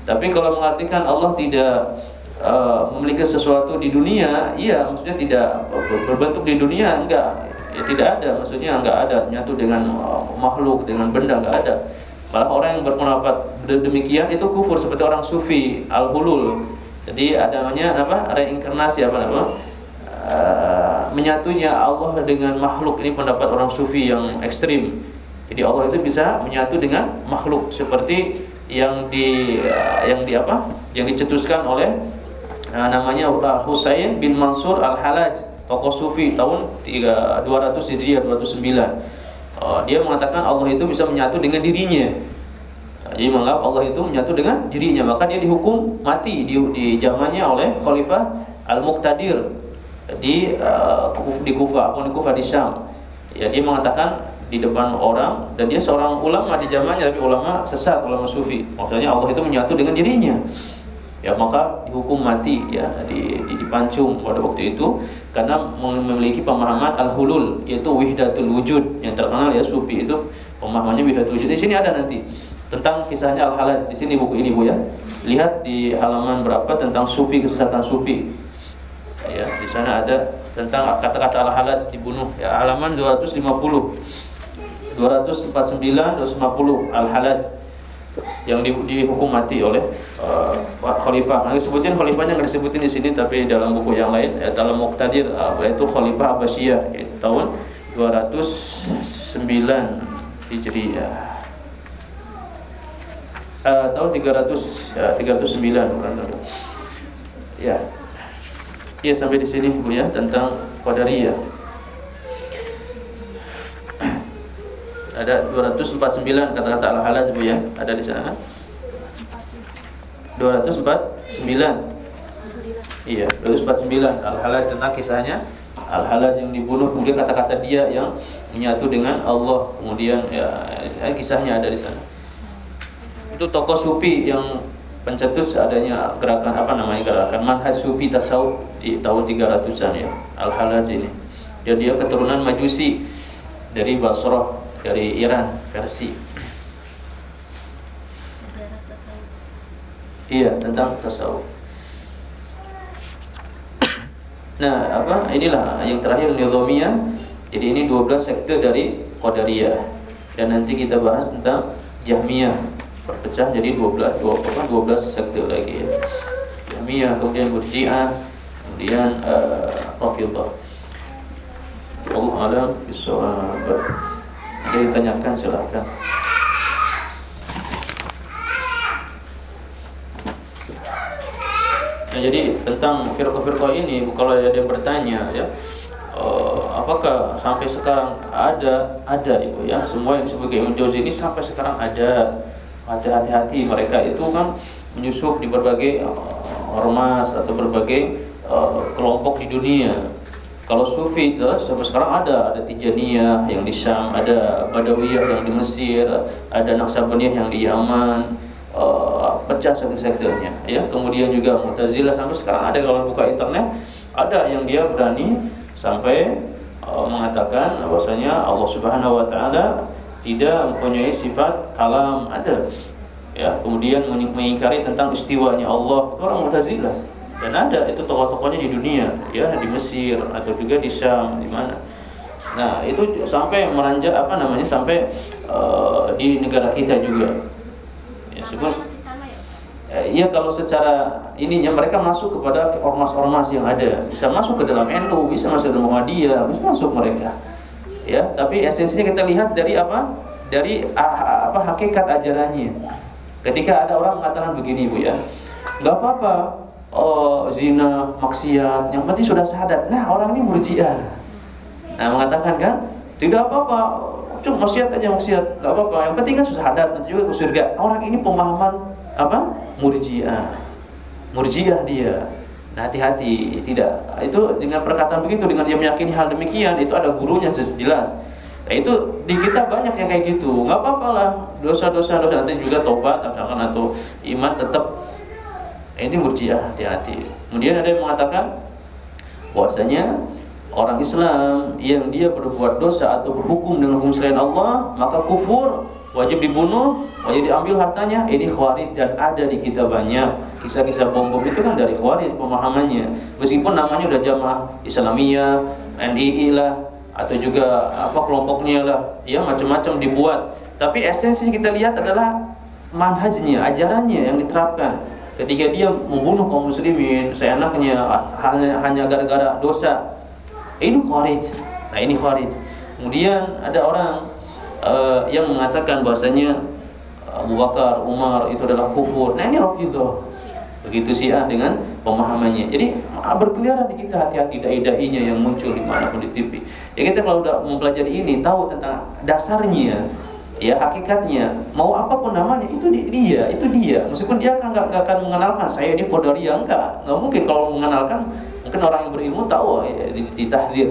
Tapi kalau mengartikan Allah tidak uh, memiliki sesuatu di dunia, iya, maksudnya tidak berbentuk di dunia, enggak. Ya, tidak ada, maksudnya enggak ada nyatu dengan uh, makhluk, dengan benda enggak ada. Malah orang yang berpendapat demikian itu kufur seperti orang sufi al-hulul. Jadi ada namanya apa? reinkarnasi apa namanya? Eh, menyatunya Allah dengan makhluk ini pendapat orang sufi yang ekstrim. Jadi Allah itu bisa menyatu dengan makhluk seperti yang di uh, yang di apa? Yang dicetuskan oleh uh, namanya Husain bin Mansur Al-Halaj, tokoh sufi tahun 3, 200 Hijriah 209. Uh, dia mengatakan Allah itu bisa menyatu dengan dirinya. Jadi menganggap Allah itu menyatu dengan dirinya, maka dia dihukum mati di, di zamannya oleh Khalifah Al-Muqtadir di uh, di Kufa, di Kufa di Syam. Ya dia mengatakan di depan orang dan dia seorang ulama di zamannya tapi ulama sesat, ulama sufi. Maksudnya Allah itu menyatu dengan dirinya. Ya maka dihukum mati ya di, di dipancung pada waktu itu. Karena memiliki pemahaman al-hulul yaitu wihdatul wujud. Yang terkenal ya sufi itu pemahamannya wihdatul wujud. Di sini ada nanti tentang kisahnya al-halaj di sini buku ini Bu ya. Lihat di halaman berapa tentang sufi kesesatan sufi. Ya di sana ada tentang kata-kata al-halaj dibunuh. Ya halaman 250 249 250 al-halaj yang di, dihukum mati oleh uh, khalifah. Nah, sebutin khalifahnya nggak disebutin di sini tapi dalam buku yang lain ya, dalam Muqtadir uh, yaitu khalifah Abbasiyah tahun 209 Hijriah. Uh, tahun 300 ya, 309 bukan ya Ya sampai di sini Bu ya tentang Qadariyah. Ada 249 kata-kata al-halaj Bu ya, ada di sana. 249. Iya, 249 al-halaj tentang kisahnya. Al-halaj yang dibunuh kemudian kata-kata dia yang menyatu dengan Allah. Kemudian ya, ya kisahnya ada di sana. Itu tokoh sufi yang pencetus adanya gerakan apa namanya gerakan manhaj sufi tasawuf di tahun 300-an ya. Al-Halaj ini. Dia dia keturunan Majusi dari Basrah dari Iran versi. Iya tentang tasawuf. Nah apa? Inilah yang terakhir nizamiyah. Jadi ini 12 sekte dari Qadariyah. Dan nanti kita bahas tentang Jahmiyah. Berpecah jadi 12 12, 12 sekte lagi ya. Jahmiyah kemudian Murji'ah kemudian uh, Rafidhah. Allah alam bisawab. Yang tanyakan silakan. Nah, jadi tentang firqah-firqah ini kalau ada yang bertanya ya uh, apakah sampai sekarang ada ada ibu ya semua yang sebagai Ibnu ini sampai sekarang ada hati-hati mereka itu kan menyusup di berbagai uh, ormas atau berbagai uh, kelompok di dunia. Kalau sufi itu sampai sekarang ada, ada Tijaniyah yang di Syam, ada Badawiyah yang di Mesir, ada Naksabaniyah yang di Yaman, uh, pecah sekte-sektenya. Ya, kemudian juga Mu'tazilah sampai sekarang ada. Kalau buka internet ada yang dia berani sampai uh, mengatakan bahwasanya Allah Subhanahu Wa Taala tidak mempunyai sifat kalam. Ada ya. Kemudian mengingkari tentang istiwanya Allah. Itu orang Mu'tazilah dan ada itu tokoh-tokohnya di dunia ya di Mesir atau juga di Syam di mana. Nah itu sampai meranjak apa namanya sampai uh, di negara kita juga. Ya sebenarnya ya, Iya kalau secara ininya mereka masuk kepada ormas-ormas yang ada. Bisa masuk ke dalam NU bisa masuk ke dalam Muhammadiyah bisa masuk mereka. Ya tapi esensinya kita lihat dari apa? Dari apa hakikat ajarannya. Ketika ada orang mengatakan begini bu ya nggak apa-apa oh, zina, maksiat, yang penting sudah sadar. Nah, orang ini murjiah. Nah, mengatakan kan, tidak apa-apa, cuma maksiat aja maksiat, nggak apa-apa. Yang penting kan sudah sadar, nanti juga ke surga. Orang ini pemahaman apa? Murjiah. Murjiah dia. Nah, hati-hati, tidak. Itu dengan perkataan begitu, dengan dia meyakini hal demikian, itu ada gurunya jelas. Nah, itu di kita banyak yang kayak gitu. Nggak apa-apa lah, dosa-dosa dosa nanti juga tobat, misalkan atau iman tetap ini murjiah hati-hati. Kemudian ada yang mengatakan bahwasanya orang Islam yang dia berbuat dosa atau berhukum dengan hukum selain Allah, maka kufur, wajib dibunuh, wajib diambil hartanya. Ini khawarij dan ada di kita banyak. Kisah-kisah bom bom itu kan dari khawarij pemahamannya. Meskipun namanya udah jamaah Islamiyah, NII lah, atau juga apa kelompoknya lah, ya macam-macam dibuat. Tapi esensi kita lihat adalah manhajnya, ajarannya yang diterapkan ketika dia membunuh kaum muslimin seenaknya hanya hanya gara-gara dosa. Ini kharij nah ini kharij kemudian ada orang uh, yang mengatakan bahasanya Abu Bakar, Umar itu adalah kufur. Nah ini Rafidah begitu Syiah dengan pemahamannya. Jadi berkeliaran di kita hati-hati dai-dainya yang muncul di mana pun di TV ya kita kalau udah mempelajari ini tahu tentang dasarnya ya hakikatnya. Mau apa pun namanya itu dia itu dia. Meskipun dia kan nggak akan mengenalkan saya ini kodaria enggak. Nggak mungkin kalau mengenalkan mungkin orang yang berilmu tahu ya, ditahdir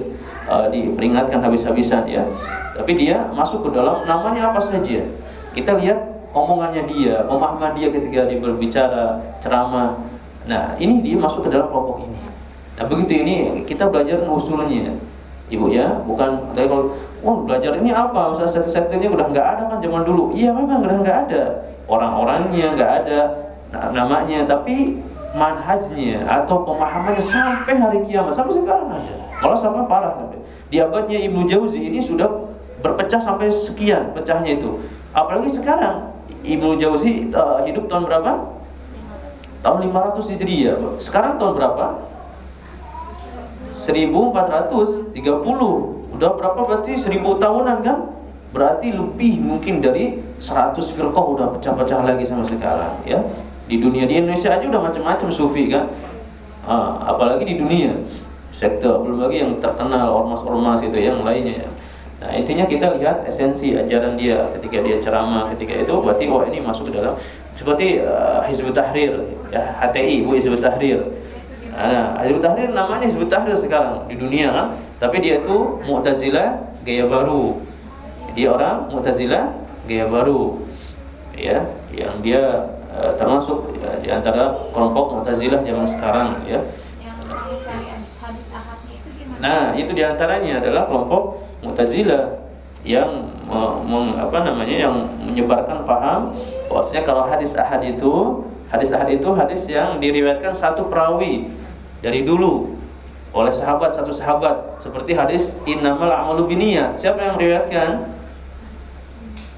uh, diperingatkan habis-habisan ya. Tapi dia masuk ke dalam namanya apa saja. Kita lihat omongannya dia pemahaman dia ketika dia berbicara ceramah. Nah ini dia masuk ke dalam kelompok ini. Nah begitu ini kita belajar usulnya. Ibu ya bukan kalau oh belajar ini apa? Usaha settingnya udah nggak ada kan zaman dulu? Iya memang udah nggak ada. Orang-orangnya nggak ada namanya. Tapi manhajnya atau pemahamannya sampai hari kiamat sampai sekarang ada. Kalau sampai parah sampai di abadnya Ibnu Jauzi ini sudah berpecah sampai sekian pecahnya itu. Apalagi sekarang Ibnu Jauzi uh, hidup tahun berapa? Tahun 500 Hijriah. Sekarang tahun berapa? 1430 Udah berapa berarti seribu tahunan kan? Berarti lebih mungkin dari 100 firqah udah pecah-pecah lagi sama sekarang ya. Di dunia di Indonesia aja udah macam-macam sufi kan. Ah, apalagi di dunia sekte belum lagi yang terkenal ormas-ormas itu yang lainnya ya. Nah, intinya kita lihat esensi ajaran dia ketika dia ceramah ketika itu berarti wah ini masuk ke dalam seperti uh, Hizbut Tahrir ya HTI Bu Hizbut Tahrir. Nah, Hizbut Tahrir namanya Hizbut Tahrir sekarang di dunia kan tapi dia itu Mu'tazilah gaya baru. Dia orang Mu'tazilah gaya baru. Ya, yang dia uh, termasuk ya, di antara kelompok Mu'tazilah zaman sekarang ya. Nah, itu di antaranya adalah kelompok Mu'tazilah yang meng, apa namanya yang menyebarkan paham bahwasanya kalau hadis ahad itu hadis ahad itu hadis yang diriwayatkan satu perawi dari dulu oleh sahabat satu sahabat seperti hadis innamal a'malu binniyat. Siapa yang meriwayatkan?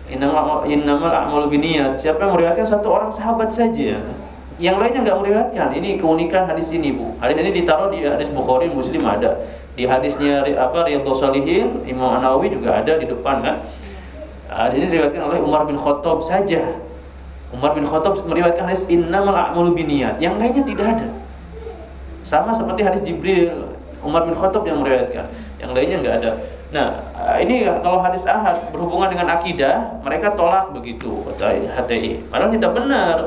Innamal innamal a'malu binniyat. Siapa yang meriwayatkan satu orang sahabat saja. Yang lainnya enggak meriwayatkan. Ini keunikan hadis ini, Bu. Hadis ini ditaruh di hadis Bukhari, Muslim ada. Di hadisnya apa Riyadhus Shalihin, Imam An-Nawawi juga ada di depan kan. Hadis ini diriwayatkan oleh Umar bin Khattab saja. Umar bin Khattab meriwayatkan hadis innamal a'malu binniyat. Yang lainnya tidak ada. Sama seperti hadis Jibril, Umar bin Khattab yang meriwayatkan. Yang lainnya enggak ada. Nah, ini kalau hadis ahad berhubungan dengan akidah, mereka tolak begitu HTI. Padahal tidak benar.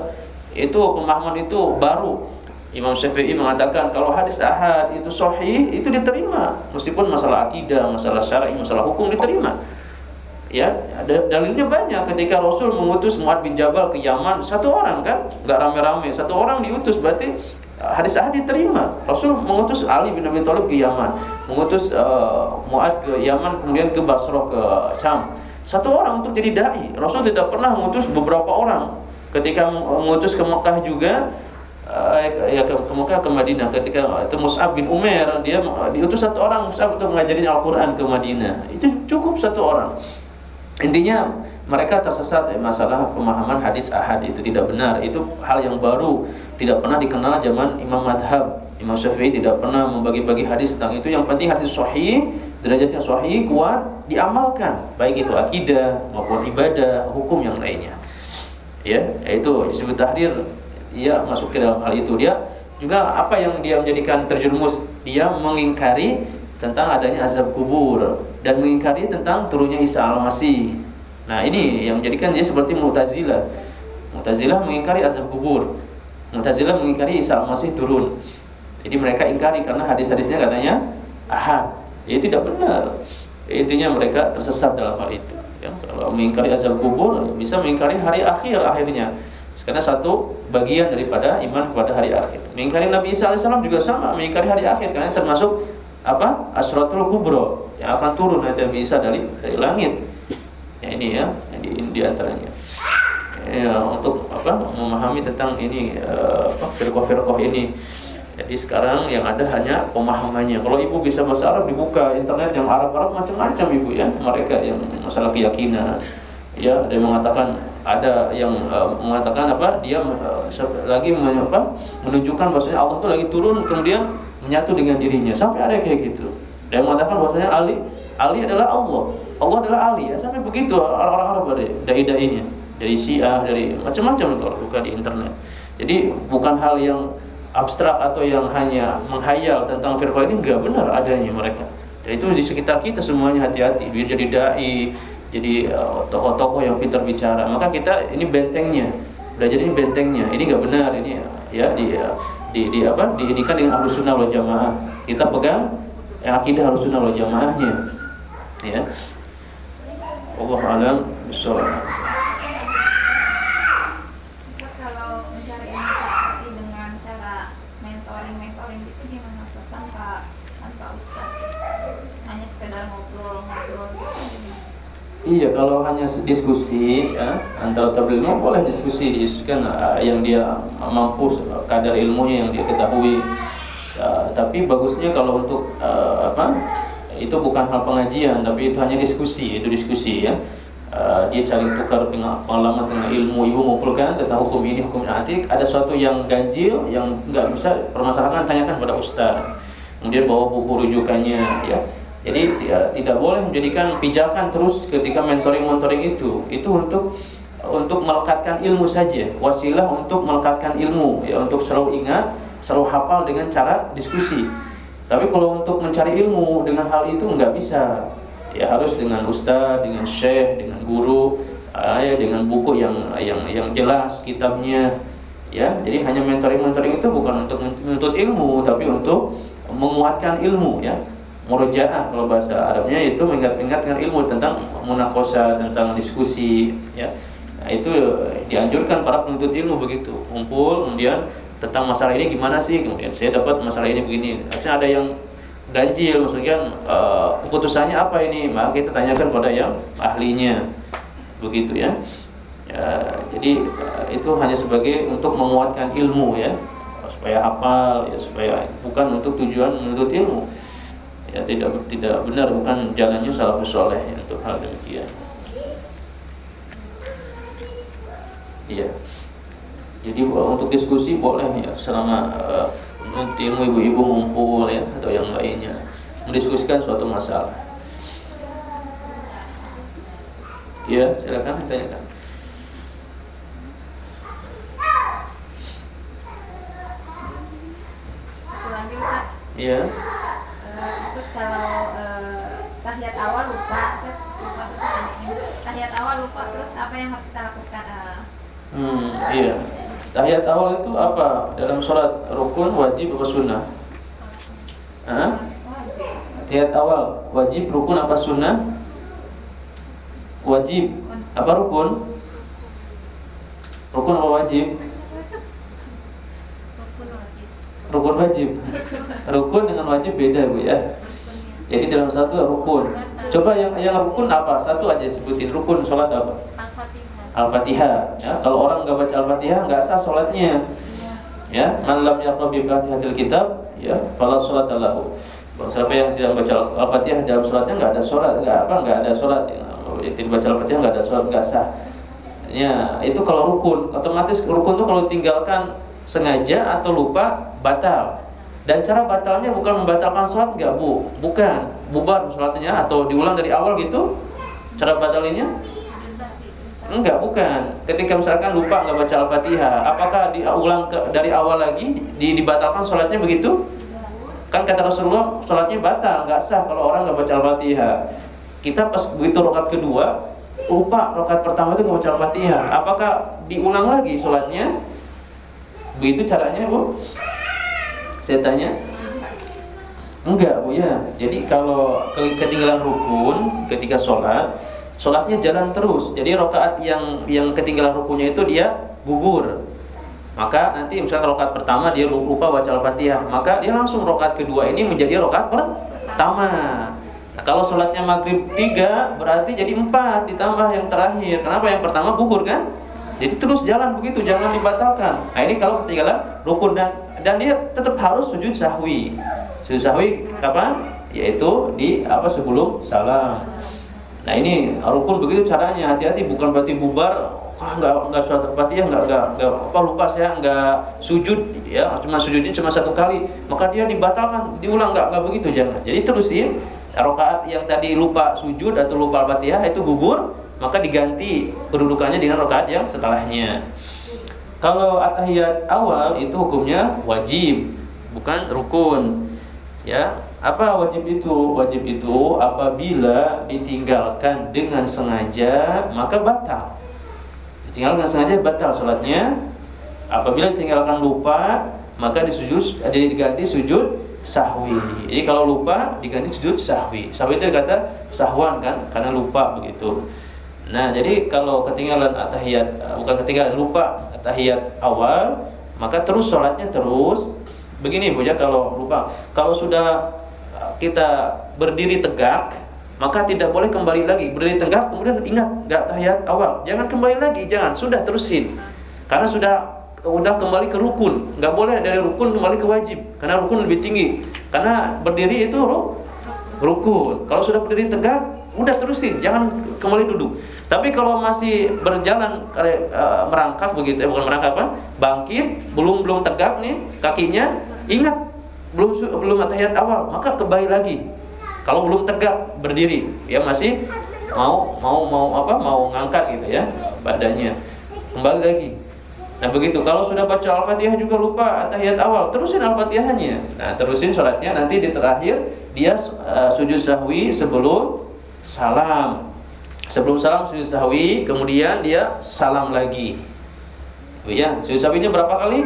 Itu pemahaman itu baru. Imam Syafi'i mengatakan kalau hadis ahad itu sahih itu diterima meskipun masalah akidah, masalah syar'i, masalah hukum diterima. Ya, dalilnya banyak ketika Rasul mengutus Muad bin Jabal ke Yaman satu orang kan, nggak rame-rame, satu orang diutus berarti hadis ahad diterima. Rasul mengutus Ali bin Abi Thalib ke Yaman, mengutus uh, Muad ke Yaman, kemudian ke Basrah ke Syam. Satu orang untuk jadi dai. Rasul tidak pernah mengutus beberapa orang. Ketika mengutus ke Mekah juga uh, ya ke, ke Mekah ke Madinah ketika itu Mus'ab bin Umair dia diutus satu orang Mus'ab untuk mengajarin Al-Qur'an ke Madinah. Itu cukup satu orang. Intinya mereka tersesat eh, masalah pemahaman hadis ahad itu tidak benar. Itu hal yang baru, tidak pernah dikenal zaman Imam Madhab. Imam Syafi'i tidak pernah membagi-bagi hadis tentang itu. Yang penting hadis sahih, derajatnya sahih, kuat, diamalkan. Baik itu akidah maupun ibadah, hukum yang lainnya. Ya, yaitu Hizbut Tahrir ia masuk ke dalam hal itu. Dia juga apa yang dia menjadikan terjerumus? Dia mengingkari tentang adanya azab kubur dan mengingkari tentang turunnya Isa al-Masih. Nah, ini yang menjadikan dia seperti Mu'tazilah. Mu'tazilah mengingkari azab kubur. Mu'tazilah mengingkari Isa al-Masih turun. Jadi mereka ingkari karena hadis-hadisnya katanya ahad. Ya tidak benar. Intinya mereka tersesat dalam hal itu. Ya, kalau mengingkari azab kubur bisa mengingkari hari akhir akhirnya. Karena satu bagian daripada iman kepada hari akhir. Mengingkari Nabi Isa alaihissalam juga sama, mengingkari hari akhir karena termasuk apa? Asratul kubro yang akan turun Nabi Isa dari dari langit. Ya ini ya, di, di antaranya. Ya, untuk apa? Memahami tentang ini uh, apa? Firqah-firqah ini. Jadi sekarang yang ada hanya pemahamannya. Kalau ibu bisa bahasa Arab dibuka internet yang Arab-Arab macam-macam ibu ya. Mereka yang masalah keyakinan. Ya, ada yang mengatakan ada yang uh, mengatakan apa? Dia uh, lagi apa? menunjukkan bahwasanya Allah itu lagi turun kemudian menyatu dengan dirinya. Sampai ada kayak gitu. Dia mengatakan bahwasanya Ali Ali adalah Allah. Allah adalah Ali ya. Sampai begitu orang-orang Arab ada dai-dainya. Dari Syiah, dari macam-macam kalau buka di internet. Jadi bukan hal yang abstrak atau yang hanya menghayal tentang firqah ini enggak benar adanya mereka. Dan itu di sekitar kita semuanya hati-hati. Biar jadi dai, jadi uh, tokoh-tokoh yang pintar bicara. Maka kita ini bentengnya. Belajar ini bentengnya. Ini enggak benar ini ya di di, di apa? Diinikan dengan Ahlus Sunnah wal Jamaah. Kita pegang yang akidah Ahlus Sunnah wal Jamaahnya. Ya. Allah alam bisawab. Iya, kalau hanya diskusi ya, antara tabligh boleh diskusi diskusikan uh, yang dia mampu kadar ilmunya yang dia ketahui. Uh, tapi bagusnya kalau untuk uh, apa? Itu bukan hal pengajian, tapi itu hanya diskusi, itu diskusi ya. Uh, dia cari tukar pengalaman tentang ilmu ibu mengumpulkan tentang hukum ini hukum nanti ada sesuatu yang ganjil yang nggak bisa permasalahan tanyakan pada ustaz kemudian bawa buku rujukannya ya jadi ya, tidak boleh menjadikan pijakan terus ketika mentoring-mentoring itu. Itu untuk untuk melekatkan ilmu saja, wasilah untuk melekatkan ilmu, ya untuk selalu ingat, selalu hafal dengan cara diskusi. Tapi kalau untuk mencari ilmu dengan hal itu nggak bisa. Ya harus dengan ustaz, dengan syekh, dengan guru, ah, ya dengan buku yang yang yang jelas kitabnya. Ya, jadi hanya mentoring-mentoring itu bukan untuk menuntut ilmu, tapi untuk menguatkan ilmu ya murojaah kalau bahasa Arabnya itu mengingat-ingatkan ilmu tentang munakosa tentang diskusi ya nah, itu dianjurkan para penuntut ilmu begitu kumpul kemudian tentang masalah ini gimana sih? Kemudian saya dapat masalah ini begini. Harusnya ada yang ganjil maksudnya uh, keputusannya apa ini? Maka kita tanyakan pada yang ahlinya. Begitu ya, ya jadi uh, itu hanya sebagai untuk menguatkan ilmu ya. Supaya hafal ya supaya bukan untuk tujuan menuntut ilmu. Ya tidak tidak benar bukan jalannya salafus soleh ya, untuk hal demikian. Iya jadi untuk diskusi boleh ya. Selama uh, ilmu ibu-ibu ngumpul ya atau yang lainnya. Mendiskusikan suatu masalah. Ya silakan tanyakan Iya kalau uh, tahiyat awal lupa saya lupa terus tahiyat awal lupa terus apa yang harus kita lakukan? Uh, hmm iya tahiyat awal itu apa dalam sholat rukun wajib apa sunnah Hah? tahiyat awal wajib rukun apa sunnah wajib apa rukun rukun apa wajib rukun wajib rukun dengan wajib beda bu ya jadi dalam satu rukun. Coba yang yang rukun apa? Satu aja sebutin rukun sholat apa? Al-Fatihah. Ya, kalau orang nggak baca Al-Fatihah nggak sah sholatnya. Ya, man lam yaqra bi Fatihatil kitab, ya, fala sholat lahu. Siapa yang tidak baca Al-Fatihah dalam sholatnya nggak ada sholat, nggak apa, nggak ada sholat. Ya, tidak baca Al-Fatihah nggak ada sholat, nggak sah. Ya, itu kalau rukun, otomatis rukun itu kalau tinggalkan sengaja atau lupa batal. Dan cara batalnya bukan membatalkan sholat enggak bu, bukan bubar sholatnya atau diulang dari awal gitu. Cara batalnya Enggak, bukan. Ketika misalkan lupa nggak baca Al-Fatihah, apakah diulang ke, dari awal lagi di, dibatalkan sholatnya begitu? Kan kata Rasulullah, sholatnya batal, nggak sah kalau orang nggak baca Al-Fatihah. Kita pas begitu rokat kedua, lupa rokat pertama itu nggak baca Al-Fatihah. Apakah diulang lagi sholatnya? Begitu caranya, Bu? Saya tanya. Enggak, Bu ya. Jadi kalau ketinggalan rukun ketika sholat, sholatnya jalan terus. Jadi rokaat yang yang ketinggalan rukunnya itu dia gugur. Maka nanti misalnya rokaat pertama dia lupa baca al-fatihah, maka dia langsung rokaat kedua ini menjadi rokaat pertama. Nah, kalau sholatnya maghrib tiga berarti jadi empat ditambah yang terakhir. Kenapa yang pertama gugur kan? Jadi terus jalan begitu, jangan dibatalkan. Nah ini kalau ketinggalan rukun dan dan dia tetap harus sujud sahwi. Sujud sahwi kapan? Yaitu di apa sebelum salam. Nah ini rukun begitu caranya. Hati-hati bukan berarti bubar ah nggak nggak suatu ya nggak nggak nggak apa lupa saya nggak sujud. Ya cuma sujudnya cuma satu kali maka dia dibatalkan diulang. Nggak nggak begitu jangan jadi terusin rokaat yang tadi lupa sujud atau lupa al-fatihah itu gugur maka diganti kedudukannya dengan rokaat yang setelahnya. Kalau atahiyat awal itu hukumnya wajib bukan rukun. Ya apa wajib itu? Wajib itu apabila ditinggalkan dengan sengaja maka batal. Ditinggalkan sengaja batal sholatnya. Apabila ditinggalkan lupa maka disujud diganti sujud sahwi. Jadi kalau lupa diganti sujud sahwi. Sahwi itu kata sahwan kan karena lupa begitu. Nah, jadi kalau ketinggalan atahiyat bukan ketinggalan lupa atahiyat awal maka terus sholatnya terus begini Bu ya kalau lupa. Kalau sudah kita berdiri tegak maka tidak boleh kembali lagi. Berdiri tegak kemudian ingat nggak tahiyat awal. Jangan kembali lagi jangan. Sudah terusin. Karena sudah udah kembali ke rukun. Nggak boleh dari rukun kembali ke wajib. Karena rukun lebih tinggi. Karena berdiri itu rukun. Kalau sudah berdiri tegak udah terusin. Jangan kembali duduk. Tapi kalau masih berjalan uh, merangkak begitu eh, bukan merangkak apa bangkit belum belum tegak nih kakinya ingat belum belum tahiyat awal, maka kembali lagi. Kalau belum tegak berdiri, ya masih mau mau mau apa? Mau ngangkat gitu ya badannya. Kembali lagi. Nah begitu, kalau sudah baca Al-Fatihah juga lupa tahiyat awal, terusin Al-Fatihahnya. Nah terusin sholatnya nanti di terakhir dia uh, sujud sahwi sebelum salam. Sebelum salam sujud sahwi, kemudian dia salam lagi. Ya, sujud sahwinya berapa kali?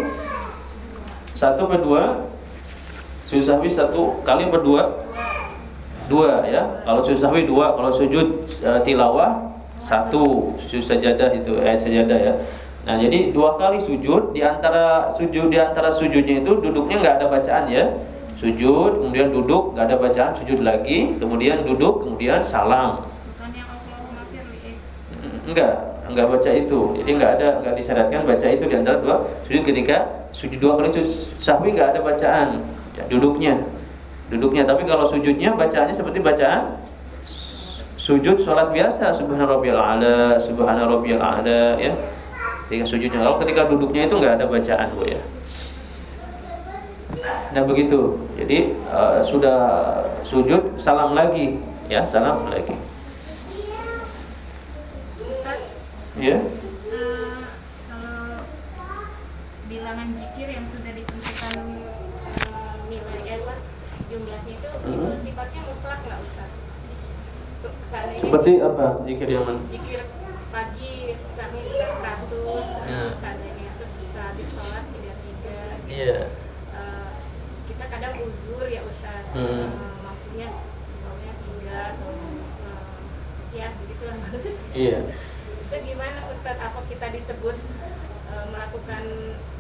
Satu kedua, Sujud sahwi satu kali berdua dua ya. Kalau sujud sahwi dua, kalau sujud uh, tilawah satu sujud sajadah itu ayat sajadah ya. Nah jadi dua kali sujud di antara sujud di antara sujudnya itu duduknya nggak ada bacaan ya. Sujud kemudian duduk nggak ada bacaan sujud lagi kemudian duduk kemudian salam. Enggak, enggak baca itu. Jadi enggak ada enggak disyaratkan baca itu di antara dua sujud ketika sujud dua kali sujud sahwi enggak ada bacaan duduknya. Duduknya. Tapi kalau sujudnya bacaannya seperti bacaan sujud sholat biasa. Subhana rabbiyal ala subhana rabbiyal ala ya. Ketika sujudnya kalau ketika duduknya itu nggak ada bacaan bu ya. Nah begitu. Jadi uh, sudah sujud salam lagi. Ya salam lagi. Ya Seperti apa zikir yang mana? Zikir pagi kami seratus ya. seandainya terus habis sholat tiga tiga. Iya. Uh, kita kadang uzur ya Ustaz. Hmm. Uh, maksudnya maunya tiga atau uh, ya begitulah harus. Iya. Itu gimana Ustaz? Apa kita disebut uh, melakukan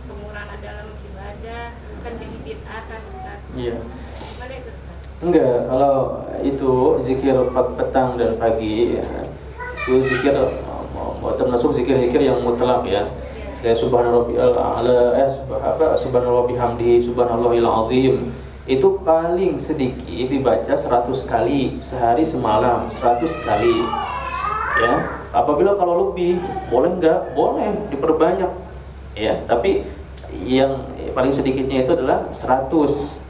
pengurangan dalam ibadah kan jadi bid'ah kan Ustaz? Iya. Gimana itu? Enggak, kalau itu zikir petang dan pagi ya, itu zikir termasuk zikir-zikir yang mutlak ya. Kayak subhanallah ala eh apa subhanallah bihamdihi subhanallahil azim. Itu paling sedikit dibaca 100 kali sehari semalam 100 kali ya. Apabila kalau lebih boleh enggak? Boleh diperbanyak ya. Tapi yang paling sedikitnya itu adalah 100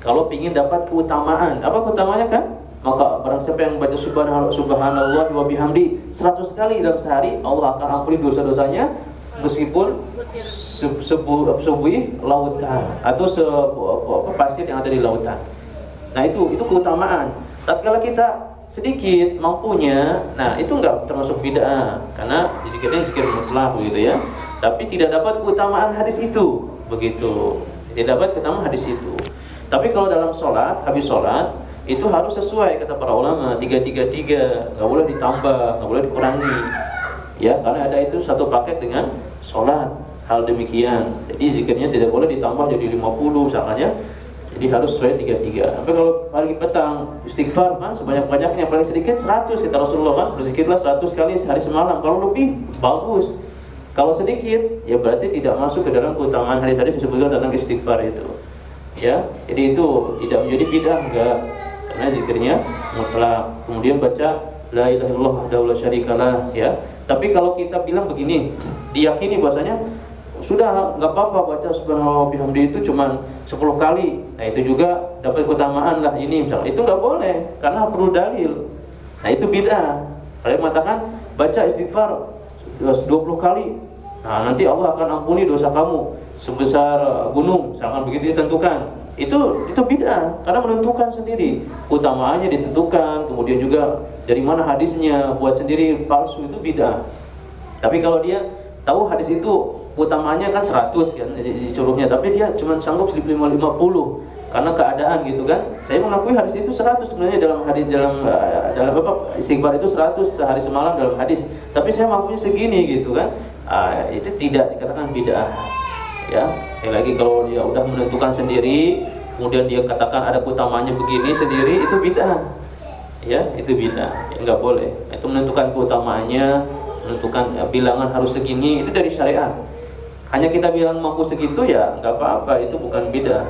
kalau ingin dapat keutamaan apa keutamanya kan maka barang siapa yang baca subhanallah subhanallah wa bihamdi 100 kali dalam sehari Allah akan ampuni dosa-dosanya meskipun sebuah lautan atau sebuah pasir yang ada di lautan. Nah itu itu keutamaan. Tapi kalau kita sedikit mampunya, nah itu enggak termasuk bid'ah karena zikirnya zikir mutlak begitu ya. Tapi tidak dapat keutamaan hadis itu begitu. Tidak dapat keutamaan hadis itu. Tapi kalau dalam sholat, habis sholat itu harus sesuai kata para ulama tiga tiga tiga nggak boleh ditambah nggak boleh dikurangi. Ya karena ada itu satu paket dengan sholat. Hal demikian. Jadi zikirnya tidak boleh ditambah jadi 50 misalnya. Jadi harus sesuai tiga tiga tapi kalau pagi petang istighfar kan sebanyak banyaknya paling sedikit 100 kata Rasulullah kan berzikirlah 100 kali sehari semalam. Kalau lebih bagus kalau sedikit ya berarti tidak masuk ke dalam keutamaan hari-hari disebutkan tentang istighfar itu ya jadi itu tidak menjadi bid'ah enggak karena zikirnya mutlak. Kemudian baca la ilaha illallah wahdahu la syarikalah ya. Tapi kalau kita bilang begini, diyakini bahasanya sudah nggak apa-apa baca subhanallah bihamdi itu cuma 10 kali. Nah, itu juga dapat keutamaan lah ini misalnya. Itu nggak boleh karena perlu dalil. Nah, itu bid'ah. Kalian mengatakan baca istighfar 20 kali. Nah, nanti Allah akan ampuni dosa kamu. Sebesar gunung, misalkan begitu ditentukan. Itu itu beda karena menentukan sendiri. Utamaannya ditentukan kemudian juga dari mana hadisnya buat sendiri palsu itu beda tapi kalau dia tahu hadis itu utamanya kan 100 kan disuruhnya tapi dia cuma sanggup 50 karena keadaan gitu kan. Saya mengakui hadis itu 100 sebenarnya dalam hadis dalam uh, dalam apa istighfar itu 100 sehari semalam dalam hadis. Tapi saya mengakuinya segini gitu kan. Uh, itu tidak dikatakan bid'ah. Ya lagi kalau dia udah menentukan sendiri kemudian dia katakan ada keutamanya begini sendiri itu bid'ah. Ya itu bid'ah. Ya, nggak boleh. Itu menentukan keutamaannya menentukan ya, bilangan harus segini itu dari syariat. Hanya kita bilang mampu segitu ya nggak apa-apa itu bukan bid'ah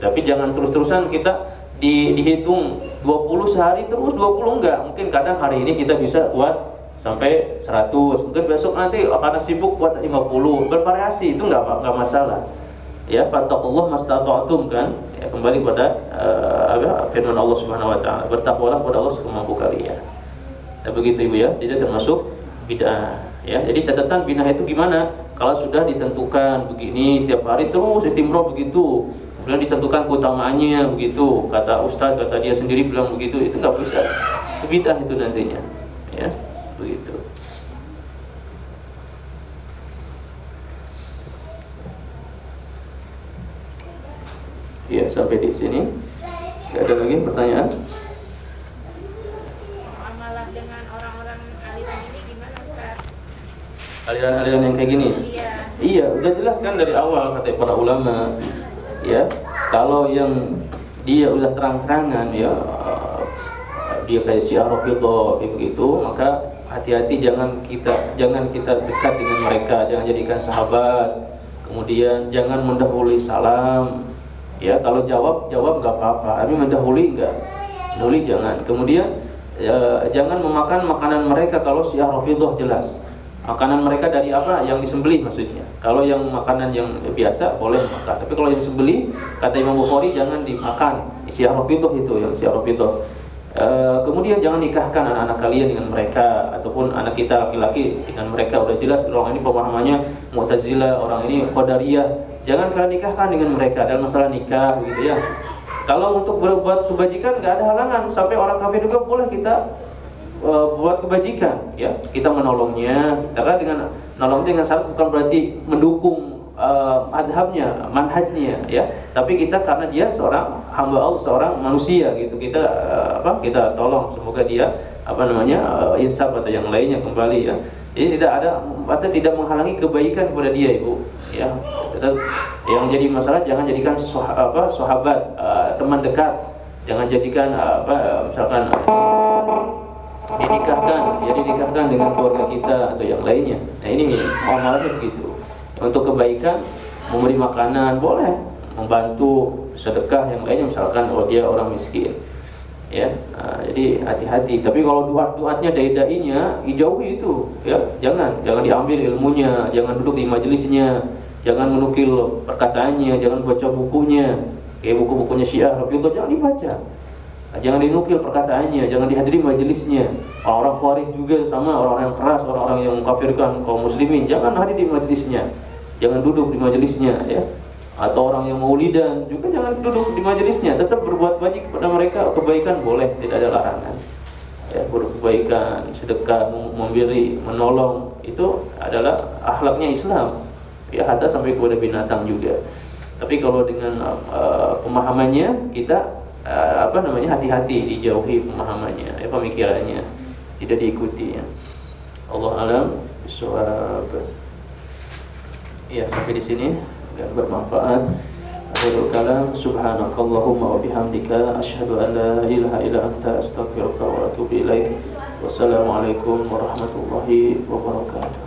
tapi jangan terus-terusan kita di, dihitung 20 sehari terus 20 enggak. Mungkin kadang hari ini kita bisa buat sampai 100 mungkin besok nanti karena sibuk buat 50 bervariasi itu nggak nggak masalah. Ya fattaqullah mastata'tum kan? Ya kembali pada uh, apa firman Allah Subhanahu wa taala. Bertakwalah kepada Allah semampu kalian. Ya begitu Ibu ya. Jadi termasuk bid'ah ya. Jadi catatan bid'ah itu gimana? Kalau sudah ditentukan begini setiap hari terus istimro begitu kemudian ditentukan keutamaannya begitu kata ustaz kata dia sendiri bilang begitu itu nggak bisa itu bid'ah itu nantinya ya begitu. Ya sampai di sini. Tidak ada lagi pertanyaan? Amalah dengan orang-orang aliran ini gimana Ustaz? Aliran-aliran yang kayak gini? Iya. Iya, udah jelas kan dari awal kata para ulama. Ya, kalau yang dia udah terang-terangan ya dia kayak si Arafidho kayak begitu, maka hati-hati jangan kita jangan kita dekat dengan mereka jangan jadikan sahabat. Kemudian jangan mendahului salam ya. Kalau jawab jawab nggak apa-apa tapi mendahului enggak mendahului jangan. Kemudian ya, jangan memakan makanan mereka kalau si Rafidah jelas makanan mereka dari apa? Yang disembelih maksudnya. Kalau yang makanan yang biasa boleh makan tapi kalau yang disembelih kata Imam Bukhari jangan dimakan. Si Rafidah itu yang si Rafidah Eh, kemudian jangan nikahkan anak-anak kalian dengan mereka ataupun anak kita laki-laki dengan mereka. Udah jelas orang ini pemahamannya Mu'tazilah, orang ini Qadariyah. Jangan kalian nikahkan dengan mereka. Dalam masalah nikah gitu ya. Kalau untuk berbuat kebajikan nggak ada halangan. Sampai orang kafir juga boleh kita uh, buat kebajikan ya. Kita menolongnya karena dengan nolongnya dengan syarat bukan berarti mendukung uh, madhabnya, manhajnya ya. Tapi kita karena dia seorang hamba Allah, seorang manusia gitu. Kita uh, apa? Kita tolong semoga dia apa namanya uh, insaf atau yang lainnya kembali ya. Jadi tidak ada atau tidak menghalangi kebaikan kepada dia ibu ya. Yang jadi masalah jangan jadikan soh, apa sahabat uh, teman dekat. Jangan jadikan apa misalkan dinikahkan, ya dinikahkan dengan keluarga kita atau yang lainnya. Nah ini muamalahnya begitu. Untuk kebaikan memberi makanan boleh. Membantu sedekah yang lainnya misalkan oh dia orang miskin. Ya nah, jadi hati-hati. Tapi kalau duat-duatnya dai-dainya dijauhi itu ya. Jangan jangan diambil ilmunya jangan duduk di majelisnya jangan menukil perkataannya jangan baca bukunya. Kayak buku-bukunya Syiah Rafidhah jangan dibaca jangan dinukil perkataannya, jangan dihadiri majelisnya. Orang-orang khawarij juga sama, orang-orang yang keras, orang-orang yang mengkafirkan kaum muslimin, jangan hadir di majelisnya. Jangan duduk di majelisnya ya. Atau orang yang maulidan juga jangan duduk di majelisnya, tetap berbuat baik kepada mereka, kebaikan boleh, tidak ada larangan. Ya, berkebaikan, sedekah, memberi, menolong itu adalah akhlaknya Islam. Ya, hatta sampai kepada binatang juga. Tapi kalau dengan uh, pemahamannya kita uh, apa namanya hati-hati dijauhi pemahamannya, ya, pemikirannya tidak diikuti ya. Allah alam bisawab. Ya, sampai di sini dan bermanfaat. Akhirul kalam subhanakallahumma wa bihamdika asyhadu an la ilaha illa anta astaghfiruka wa atubu ilaik. Wassalamualaikum warahmatullahi wabarakatuh.